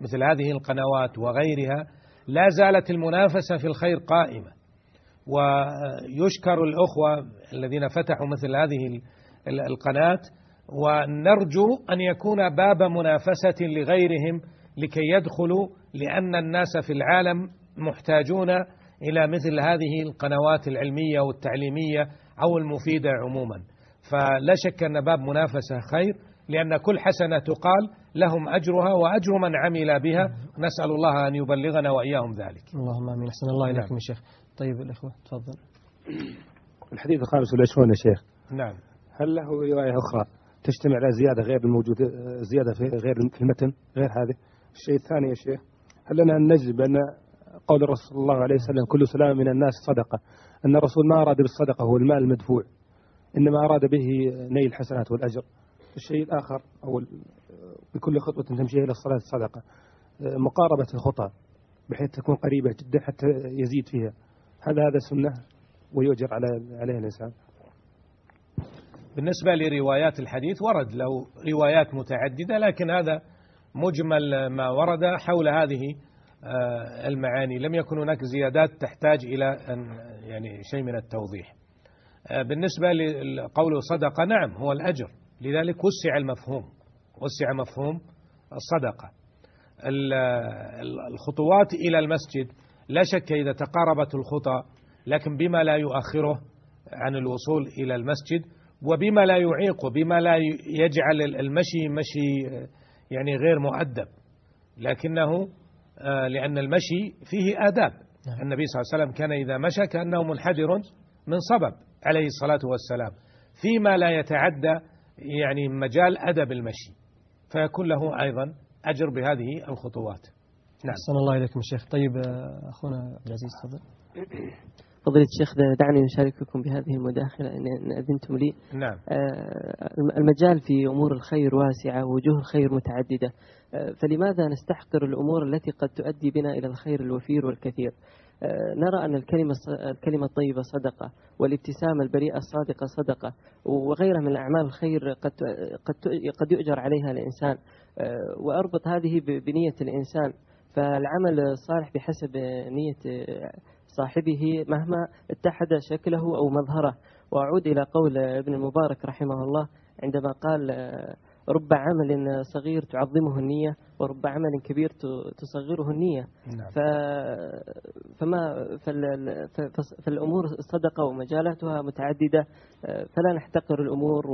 مثل هذه القنوات وغيرها لا زالت المنافسة في الخير قائمة. ويشكر الأخوة الذين فتحوا مثل هذه ال- ال- القناة ونرجو أن يكون باب منافسة لغيرهم لكي يدخلوا لأن الناس في العالم محتاجون إلى مثل هذه القنوات العلمية والتعليمية أو المفيدة عموما. فلا شك أن باب منافسة خير لأن كل حسنة تقال لهم أجرها وأجر من عمل بها. نسأل الله أن يبلغنا وإياهم ذلك. اللهم آمين. أحسن الله اليكم يا شيخ. طيب الإخوة تفضل. الحديث الخامس والعشرون يا شيخ. نعم. هل له رواية أخرى؟ تجتمع على زيادة غير الموجودة زيادة في غير في المتن غير هذه. الشيء الثاني يا شيخ هل لنا أن نجزم بأن قول الرسول صلى الله عليه وسلم كل سلام من الناس صدقة أن الرسول ما أراد بالصدقة هو المال المدفوع. إنما أراد به نيل الحسنات والأجر. الشيء الآخر أو بكل خطوة تمشي إلى الصلاة صدقة مقاربة الخطى بحيث تكون قريبة جدا حتى يزيد فيها. هذا هذا سنة؟ ويؤجر على عليها الإنسان. بالنسبة لروايات الحديث ورد له روايات متعددة لكن هذا مجمل ما ورد حول هذه آه، المعاني. لم يكن هناك زيادات تحتاج إلى أن يعني شيء من التوضيح. آه، بالنسبة لقوله صدقة نعم هو الأجر. لذلك وسع المفهوم وسع مفهوم الصدقة. ال- ال- الخطوات إلى المسجد لا شك إذا تقاربت الخطى لكن بما لا يؤخره عن الوصول إلى المسجد وبما لا يعيقه بما لا يجعل المشي مشي آه، يعني غير مؤدب. لكنه آه، لأن المشي فيه آداب. النبي صلى الله عليه وسلم كان إذا مشى كأنه منحدر من صبب عليه الصلاة والسلام فيما لا يتعدى يعني مجال أدب المشي. فيكون له أيضا أجر بهذه الخطوات. نعم. أحسن الله إليكم يا شيخ. طيب آه، أخونا عبد العزيز تفضل. فضيلة الشيخ دعني أشارككم بهذه المداخلة إن أذنتم لي. نعم. آه، المجال في أمور الخير واسعة ووجوه الخير متعددة. آه، فلماذا نستحقر الأمور التي قد تؤدي بنا إلى الخير الوفير والكثير؟ آه، نرى أن الكلمة الكلمة الطيبة صدقة والابتسامة البريئة الصادقة صدقة وغيرها من الأعمال الخير قد قد قد يؤجر عليها الإنسان. وأربط هذه بنية الإنسان. فالعمل الصالح بحسب نية صاحبه مهما اتحد شكله أو مظهره. وأعود إلى قول ابن المبارك رحمه الله عندما قال رب عمل صغير تعظمه النية ورب عمل كبير تصغره النية. نعم. ف... فما فال... فالأمور الصدقة ومجالاتها متعددة فلا نحتقر الأمور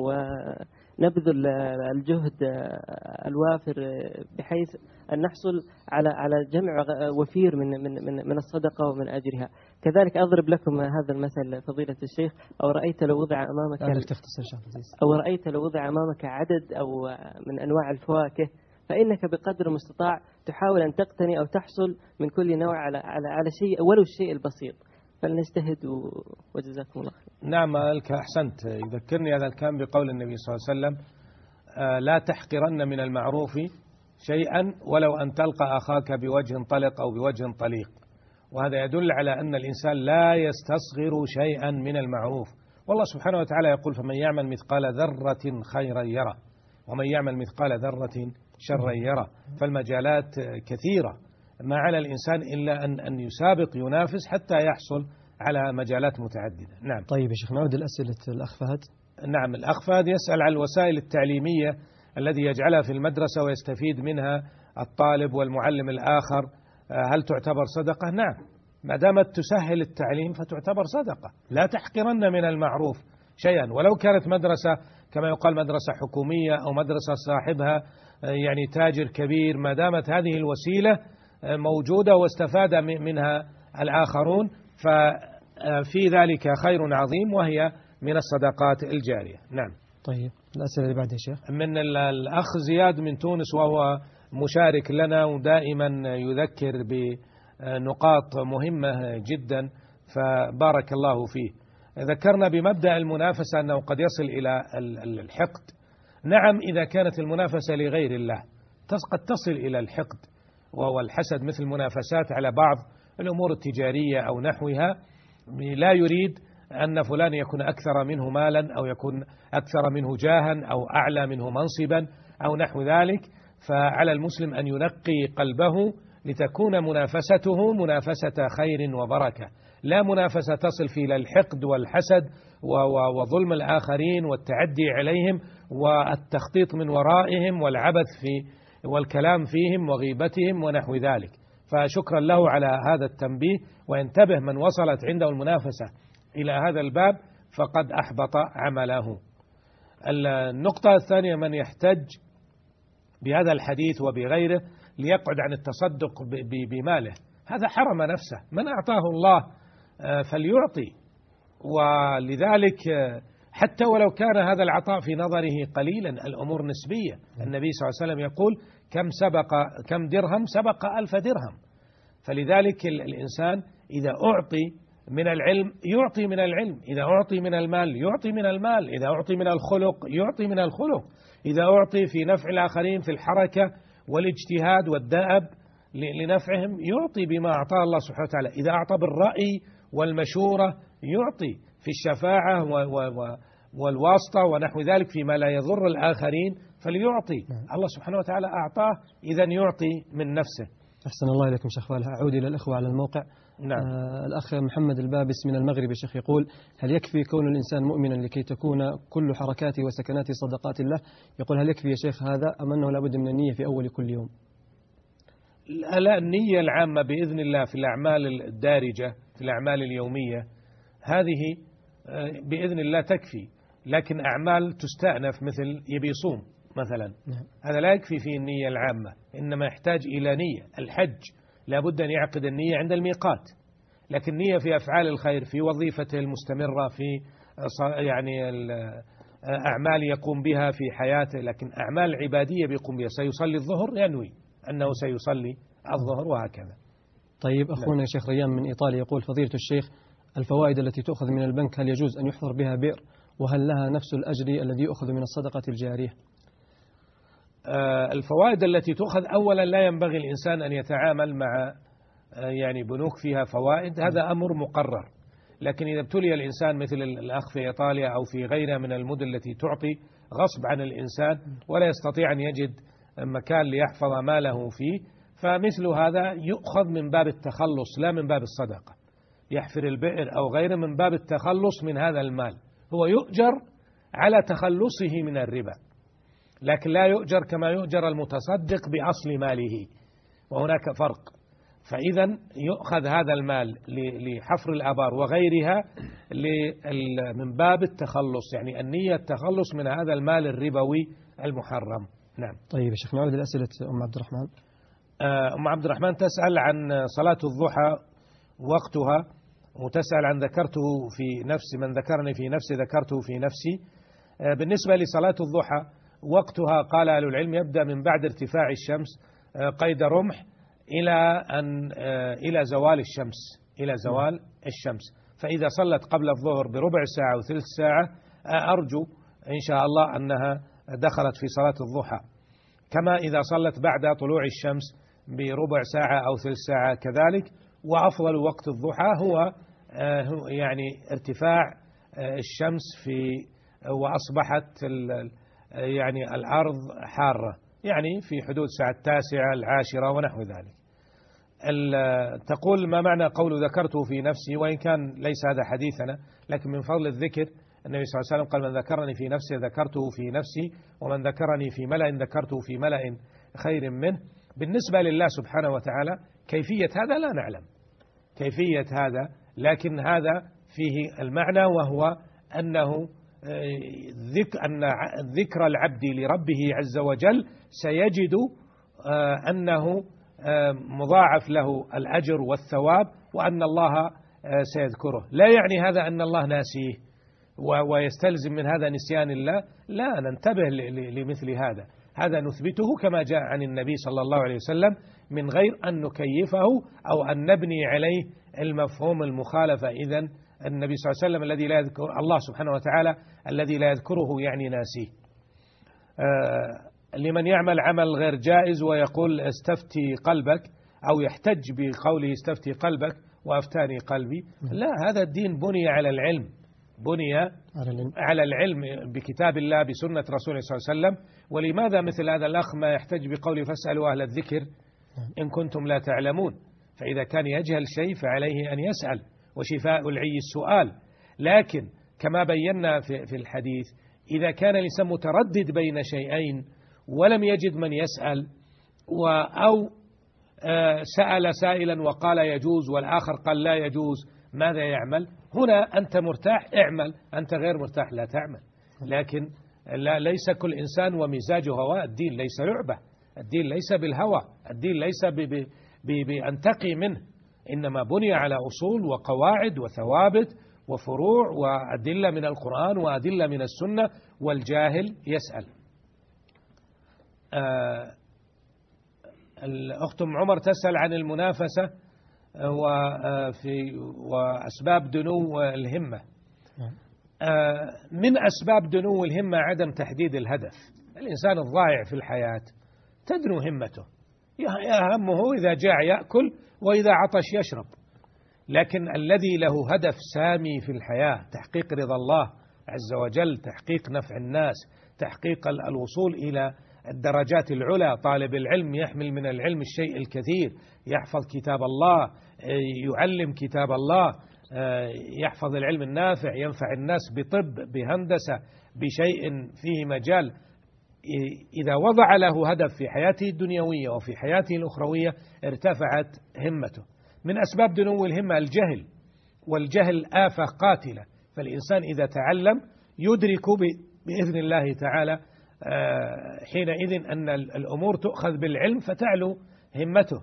ونبذل الجهد آه، الوافر آه، بحيث أن نحصل على على جمع وفير من من من من الصدقة ومن أجرها. كذلك أضرب لكم هذا المثل فضيلة الشيخ. أو رأيت لو وضع أمامك أو رأيت لو وضع أمامك عدد أو من أنواع الفواكه فإنك بقدر المستطاع تحاول أن تقتني أو تحصل من كل نوع على على على شيء ولو الشيء البسيط. فلنجتهد وجزاكم الله خير. نعم أحسنت. يذكرني هذا الكلام بقول النبي صلى الله عليه وسلم آه، لا تحقرن من المعروف شيئا ولو أن تلقى أخاك بوجه طلق أو بوجه طليق. وهذا يدل على أن الإنسان لا يستصغر شيئا من المعروف. والله سبحانه وتعالى يقول فمن يعمل مثقال ذرة خيرا يره ومن يعمل مثقال ذرة شرا يره. فالمجالات كثيرة. ما على الإنسان إلا أن أن يسابق ينافس حتى يحصل على مجالات متعددة. نعم. طيب يا شيخ نعود لأسئلة الأخ فهد. نعم الأخ فهد يسأل عن الوسائل التعليمية الذي يجعلها في المدرسة ويستفيد منها الطالب والمعلم الآخر. آه، هل تعتبر صدقة؟ نعم. ما دامت تسهل التعليم فتعتبر صدقة. لا تحقرن من المعروف شيئا. ولو كانت مدرسة كما يقال مدرسة حكومية أو مدرسة صاحبها آه، يعني تاجر كبير ما دامت هذه الوسيلة موجودة واستفاد منها الآخرون ففي ذلك خير عظيم وهي من الصدقات الجارية. نعم. طيب الأسئلة اللي بعدها يا شيخ. من ال- الأخ زياد من تونس وهو مشارك لنا ودائما يذكر بنقاط مهمة جدا فبارك الله فيه. ذكرنا بمبدأ المنافسة أنه قد يصل إلى ال- ال- الحقد. نعم إذا كانت المنافسة لغير الله قد تصل إلى الحقد. وهو الحسد مثل المنافسات على بعض الأمور التجارية أو نحوها. لا يريد أن فلان يكون أكثر منه مالا أو يكون أكثر منه جاها أو أعلى منه منصبا أو نحو ذلك. فعلى المسلم أن ينقي قلبه لتكون منافسته منافسة خير وبركة. لا منافسة تصل في الحقد والحسد وظلم الآخرين والتعدي عليهم والتخطيط من ورائهم والعبث في والكلام فيهم وغيبتهم ونحو ذلك. فشكرا له على هذا التنبيه وينتبه من وصلت عنده المنافسة إلى هذا الباب فقد أحبط عمله. النقطة الثانية من يحتج بهذا الحديث وبغيره ليقعد عن التصدق بماله. هذا حرم نفسه. من أعطاه الله آه، فليعطي. ولذلك آه، حتى ولو كان هذا العطاء في نظره قليلا الأمور نسبية. النبي صلى الله عليه وسلم يقول كم سبق كم درهم؟ سبق ألف درهم. فلذلك الإنسان إذا أعطي من العلم يعطي من العلم. إذا أعطي من المال يعطي من المال. إذا أعطي من الخلق يعطي من الخلق. إذا أعطي في نفع الآخرين في الحركة والاجتهاد والدأب لنفعهم يعطي بما أعطاه الله سبحانه وتعالى. إذا أعطى بالرأي والمشورة يعطي في الشفاعة والواسطة ونحو ذلك فيما لا يضر الآخرين فليعطي. نعم. الله سبحانه وتعالى أعطاه إذا يعطي من نفسه. أحسن الله إليكم شيخ فالح. أعود إلى الأخوة على الموقع. نعم. آه الأخ محمد البابس من المغرب شيخ يقول هل يكفي كون الإنسان مؤمنا لكي تكون كل حركاته وسكناته صدقات الله؟ يقول هل يكفي يا شيخ هذا أم أنه لابد من النية في أول كل يوم؟ لا النية العامة بإذن الله في الأعمال الدارجة في الأعمال اليومية هذه آه، بإذن الله تكفي. لكن أعمال تستأنف مثل يبي يصوم. مثلا. نعم. هذا لا يكفي فيه النية العامة إنما يحتاج إلى نية. الحج لابد أن يعقد النية عند الميقات لكن نية في أفعال الخير في وظيفته المستمرة في يعني أعمال يقوم بها في حياته لكن أعمال عبادية بيقوم بها. سيصلي الظهر ينوي أنه سيصلي الظهر وهكذا. طيب أخونا شيخ ريان من إيطاليا يقول فضيلة الشيخ الفوائد التي تؤخذ من البنك هل يجوز أن يحضر بها بئر؟ وهل لها نفس الأجر الذي يؤخذ من الصدقة الجارية؟ الفوائد التي تؤخذ أولا لا ينبغي الإنسان أن يتعامل مع آه، يعني بنوك فيها فوائد. هذا أمر مقرر. لكن إذا ابتلي الإنسان مثل الأخ في إيطاليا أو في غيرها من المدن التي تعطي غصب عن الإنسان ولا يستطيع أن يجد مكان ليحفظ ماله فيه فمثل هذا يؤخذ من باب التخلص لا من باب الصدقة. يحفر البئر أو غيره من باب التخلص من هذا المال. هو يؤجر على تخلصه من الربا. لكن لا يؤجر كما يؤجر المتصدق بأصل ماله وهناك فرق. فإذا يؤخذ هذا المال لحفر الآبار وغيرها من باب التخلص يعني النية التخلص من هذا المال الربوي المحرم. نعم. طيب يا شيخ نعود لأسئلة أم عبد الرحمن. آه، أم عبد الرحمن تسأل عن صلاة الضحى وقتها وتسأل عن ذكرته في نفسي من ذكرني في نفسي ذكرته في نفسي. آه، بالنسبة لصلاة الضحى وقتها قال أهل العلم يبدأ من بعد ارتفاع الشمس آه، قيد رمح إلى أن إلى زوال الشمس إلى زوال الشمس. فإذا صلت قبل الظهر بربع ساعة وثلث ساعة أرجو إن شاء الله أنها دخلت في صلاة الضحى. كما إذا صلت بعد طلوع الشمس بربع ساعة أو ثلث ساعة كذلك وأفضل وقت الضحى هو آه، يعني ارتفاع آه، الشمس في وأصبحت يعني الأرض حارة. يعني في حدود الساعة التاسعة العاشرة ونحو ذلك. تقول ما معنى قول ذكرته في نفسي؟ وإن كان ليس هذا حديثنا لكن من فضل الذكر النبي صلى الله عليه وسلم قال من ذكرني في نفسي ذكرته في نفسي ومن ذكرني في ملأ ذكرته في ملأ خير منه. بالنسبة لله سبحانه وتعالى كيفية هذا لا نعلم. كيفية هذا لكن هذا فيه المعنى وهو أنه أن ذكر العبد لربه عز وجل سيجد آه، أنه آه، مضاعف له الأجر والثواب وأن الله سيذكره. لا يعني هذا أن الله ناسيه ويستلزم من هذا نسيان الله. لا ننتبه لمثل هذا. هذا نثبته كما جاء عن النبي صلى الله عليه وسلم من غير أن نكيفه أو أن نبني عليه المفهوم المخالفة إذا النبي صلى الله عليه وسلم الذي لا يذكر الله سبحانه وتعالى الذي لا يذكره يعني ناسيه آه لمن يعمل عمل غير جائز ويقول استفتي قلبك أو يحتج بقوله استفتي قلبك وأفتاني قلبي. لا هذا الدين بني على العلم بني على العلم بكتاب الله بسنة رسوله صلى الله عليه وسلم. ولماذا مثل هذا الأخ ما يحتج بقوله فاسألوا أهل الذكر إن كنتم لا تعلمون؟ فإذا كان يجهل شيء فعليه أن يسأل. وشفاء العي السؤال. لكن كما بينا في الحديث إذا كان الإنسان متردد بين شيئين ولم يجد من يسأل أو آه، سأل سائلا وقال يجوز والآخر قال لا يجوز ماذا يعمل؟ هنا أنت مرتاح اعمل. أنت غير مرتاح لا تعمل. لكن لا ليس كل إنسان ومزاجه هواء. الدين ليس لعبة. الدين ليس بالهوى. الدين ليس بأن تقي منه. إنما بني على أصول وقواعد وثوابت وفروع وأدلة من القرآن وأدلة من السنة والجاهل يسأل. آه الأخت أم عمر تسأل عن المنافسة وفي وأسباب دنو الهمة. آه من أسباب دنو الهمة عدم تحديد الهدف؟ الإنسان الضائع في الحياة تدنو همته. همه إذا جاع يأكل وإذا عطش يشرب. لكن الذي له هدف سامي في الحياة تحقيق رضا الله عز وجل تحقيق نفع الناس تحقيق الوصول إلى الدرجات العلى طالب العلم يحمل من العلم الشيء الكثير يحفظ كتاب الله يعلم كتاب الله يحفظ العلم النافع ينفع الناس بطب بهندسة بشيء فيه مجال. إذا وضع له هدف في حياته الدنيوية وفي حياته الأخروية ارتفعت همته. من أسباب دنو الهمة الجهل والجهل آفة قاتلة. فالإنسان إذا تعلم يدرك بإذن الله تعالى حينئذ أن الأمور تؤخذ بالعلم فتعلو همته.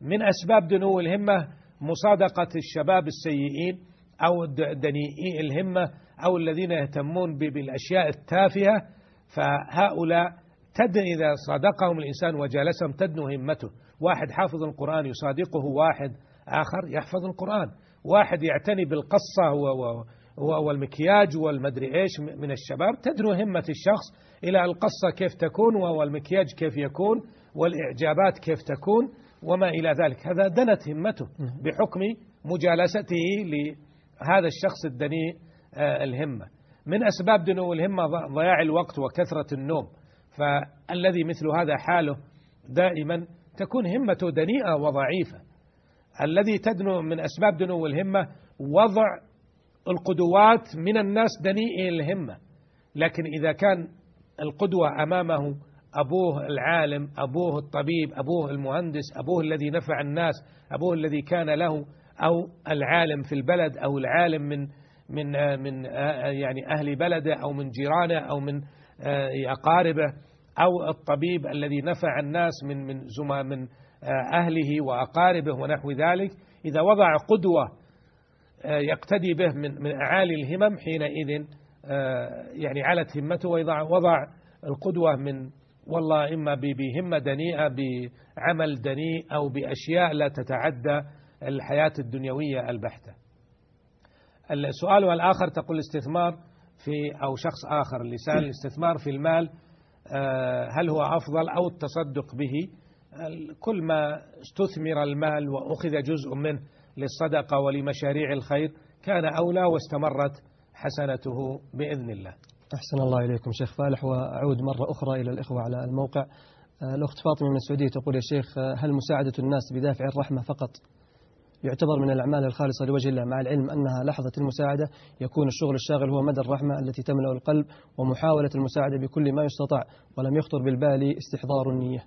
من أسباب دنو الهمة مصادقة الشباب السيئين أو دنيئي الهمة أو الذين يهتمون بالأشياء التافهة فهؤلاء تد إذا صادقهم الإنسان وجالسهم تدنو همته. واحد حافظ القرآن يصادقه واحد آخر يحفظ القرآن. واحد يعتني بالقصة والمكياج والمدري إيش من الشباب. تدنو همة الشخص إلى القصة كيف تكون والمكياج كيف يكون والإعجابات كيف تكون وما إلى ذلك. هذا دنت همته بحكم مجالسته لهذا الشخص الدنيء الهمة. من أسباب دنو الهمة ضياع الوقت وكثرة النوم. فالذي مثل هذا حاله دائما تكون همته دنيئة وضعيفة. الذي تدنو من أسباب دنو الهمة وضع القدوات من الناس دنيئي الهمة. لكن إذا كان القدوة أمامه أبوه العالم أبوه الطبيب أبوه المهندس أبوه الذي نفع الناس أبوه الذي كان له أو العالم في البلد أو العالم من من من يعني أهل بلده أو من جيرانه أو من أقاربه أو الطبيب الذي نفع الناس من من من أهله وأقاربه ونحو ذلك. إذا وضع قدوة يقتدي به من من أعالي الهمم حينئذ يعني علت همته وإذا وضع القدوة من والله إما بهمة دنيئة بعمل دنيء أو بأشياء لا تتعدى الحياة الدنيوية البحتة. السؤال الآخر تقول الاستثمار في أو شخص آخر اللسان الاستثمار في المال هل هو أفضل أو التصدق به؟ كل ما استثمر المال وأخذ جزء منه للصدقة ولمشاريع الخير كان أولى واستمرت حسنته بإذن الله. أحسن الله إليكم شيخ فالح وأعود مرة أخرى إلى الإخوة على الموقع. الأخت فاطمة من السعودية تقول يا شيخ هل مساعدة الناس بدافع الرحمة فقط؟ يعتبر من الأعمال الخالصة لوجه الله مع العلم أنها لحظة المساعدة. يكون الشغل الشاغل هو مدى الرحمة التي تملأ القلب ومحاولة المساعدة بكل ما يستطاع ولم يخطر بالبال استحضار النية.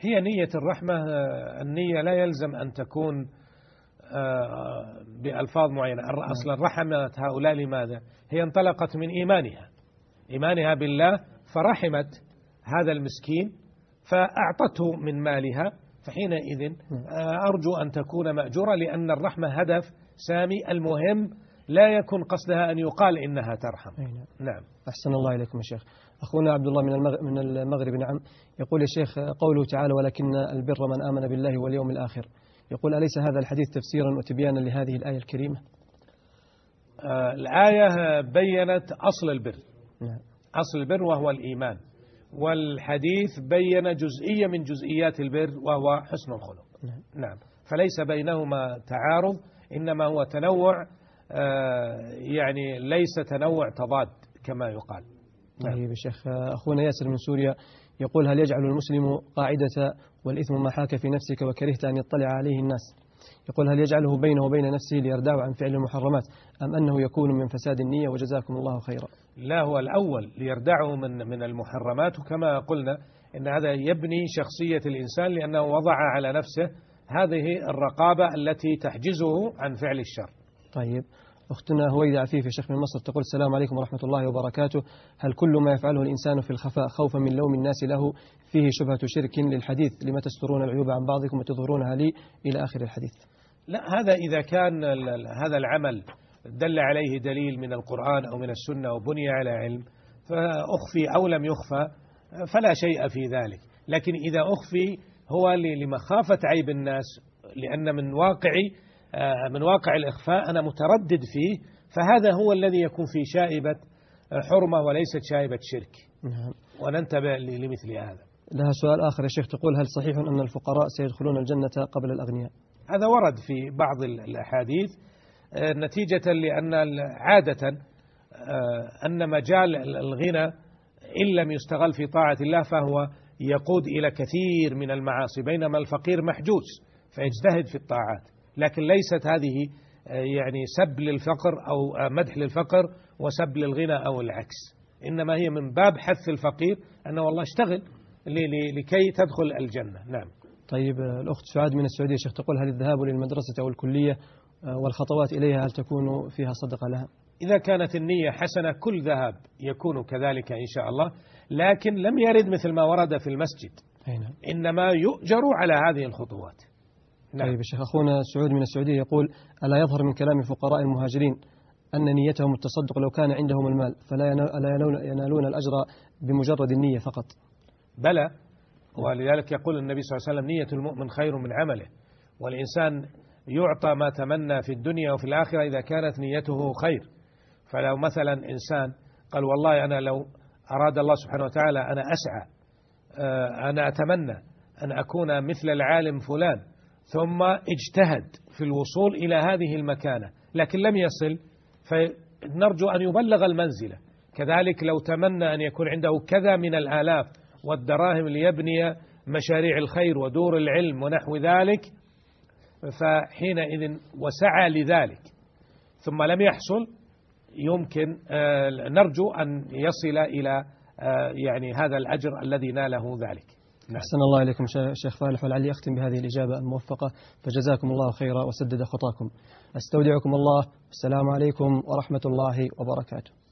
هي نية الرحمة النية لا يلزم أن تكون بألفاظ معينة. أصلا رحمت هؤلاء لماذا؟ هي انطلقت من إيمانها. إيمانها بالله فرحمت هذا المسكين فأعطته من مالها فحينئذ أرجو أن تكون مأجورة لأن الرحمة هدف سامي المهم لا يكون قصدها أن يقال إنها ترحم. نعم. أحسن الله إليكم يا شيخ. أخونا عبد الله من من المغرب نعم. يقول يا شيخ قوله تعالى ولكن البر من آمن بالله واليوم الآخر. يقول أليس هذا الحديث تفسيرا وتبيانا لهذه الآية الكريمة؟ آه الآية بينت أصل البر. نعم. أصل البر وهو الإيمان. والحديث بين جزئية من جزئيات البر وهو حسن الخلق. نعم. نعم. فليس بينهما تعارض إنما هو تنوع آه يعني ليس تنوع تضاد كما يقال. طيب يا شيخ أخونا ياسر من سوريا يقول هل يجعل المسلم قاعدة والإثم ما حاك في نفسك وكرهت أن يطلع عليه الناس؟ يقول هل يجعله بينه وبين نفسه ليردعه عن فعل المحرمات أم أنه يكون من فساد النية وجزاكم الله خيرا؟ لا هو الأول ليردعه من من المحرمات. وكما قلنا إن هذا يبني شخصية الإنسان لأنه وضع على نفسه هذه الرقابة التي تحجزه عن فعل الشر. طيب. أختنا هويدة عفيف يا شيخ من مصر تقول السلام عليكم ورحمة الله وبركاته. هل كل ما يفعله الإنسان في الخفاء خوفا من لوم الناس له؟ فيه شبهة شرك للحديث. لما تسترون العيوب عن بعضكم وتظهرونها لي؟ إلى آخر الحديث. لا هذا إذا كان هذا العمل دل عليه دليل من القرآن أو من السنة وبني على علم فأخفي أو لم يخفى فلا شيء في ذلك. لكن إذا أخفي هو لمخافة عيب الناس لأن من واقع آه، من واقع الإخفاء أنا متردد فيه فهذا هو الذي يكون في شائبة حرمة وليست شائبة شرك. نعم. وننتبه لمثل هذا. لها سؤال آخر يا شيخ تقول هل صحيح أن الفقراء سيدخلون الجنة قبل الأغنياء؟ هذا ورد في بعض الأحاديث. نتيجة لأن عادة آه، أن مجال الغنى إن لم يستغل في طاعة الله فهو يقود إلى كثير من المعاصي بينما الفقير محجوز فيجتهد في الطاعات. لكن ليست هذه آه، يعني سب للفقر أو آه، مدح للفقر وسب للغنى أو العكس. إنما هي من باب حث الفقير أنه والله اشتغل لكي تدخل الجنة. نعم. طيب آه، الأخت سعاد من السعودية شيخ تقول هل الذهاب للمدرسة أو الكلية والخطوات إليها هل تكون فيها صدقة لها. إذا كانت النية حسنة كل ذهاب يكون كذلك إن شاء الله لكن لم يرد مثل ما ورد في المسجد. نعم. إنما يؤجر على هذه الخطوات. نعم. طيب الشيخ أخونا سعود من السعودية يقول ألا يظهر من كلام فقراء المهاجرين أن نيتهم التصدق لو كان عندهم المال فلا ينالون الأجر بمجرد النية فقط؟ بلى ولذلك يقول النبي صلى الله عليه وسلم نية المؤمن خير من عمله. والإنسان يعطى ما تمنى في الدنيا وفي الآخرة إذا كانت نيته خير. فلو مثلا إنسان قال والله أنا لو أراد الله سبحانه وتعالى أنا أسعى آه، أنا أتمنى أن أكون مثل العالم فلان ثم اجتهد في الوصول إلى هذه المكانة لكن لم يصل فنرجو أن يبلغ المنزلة. كذلك لو تمنى أن يكون عنده كذا من الآلاف والدراهم ليبني مشاريع الخير ودور العلم ونحو ذلك فحينئذ وسعى لذلك. ثم لم يحصل يمكن آه، نرجو أن يصل إلى آه، يعني هذا الأجر الذي ناله ذلك. نعم. أحسن الله إليكم شيخ فالح ولعلي أختم بهذه الإجابة الموفقة فجزاكم الله خيرا وسدد خطاكم. أستودعكم الله. السلام عليكم ورحمة الله وبركاته.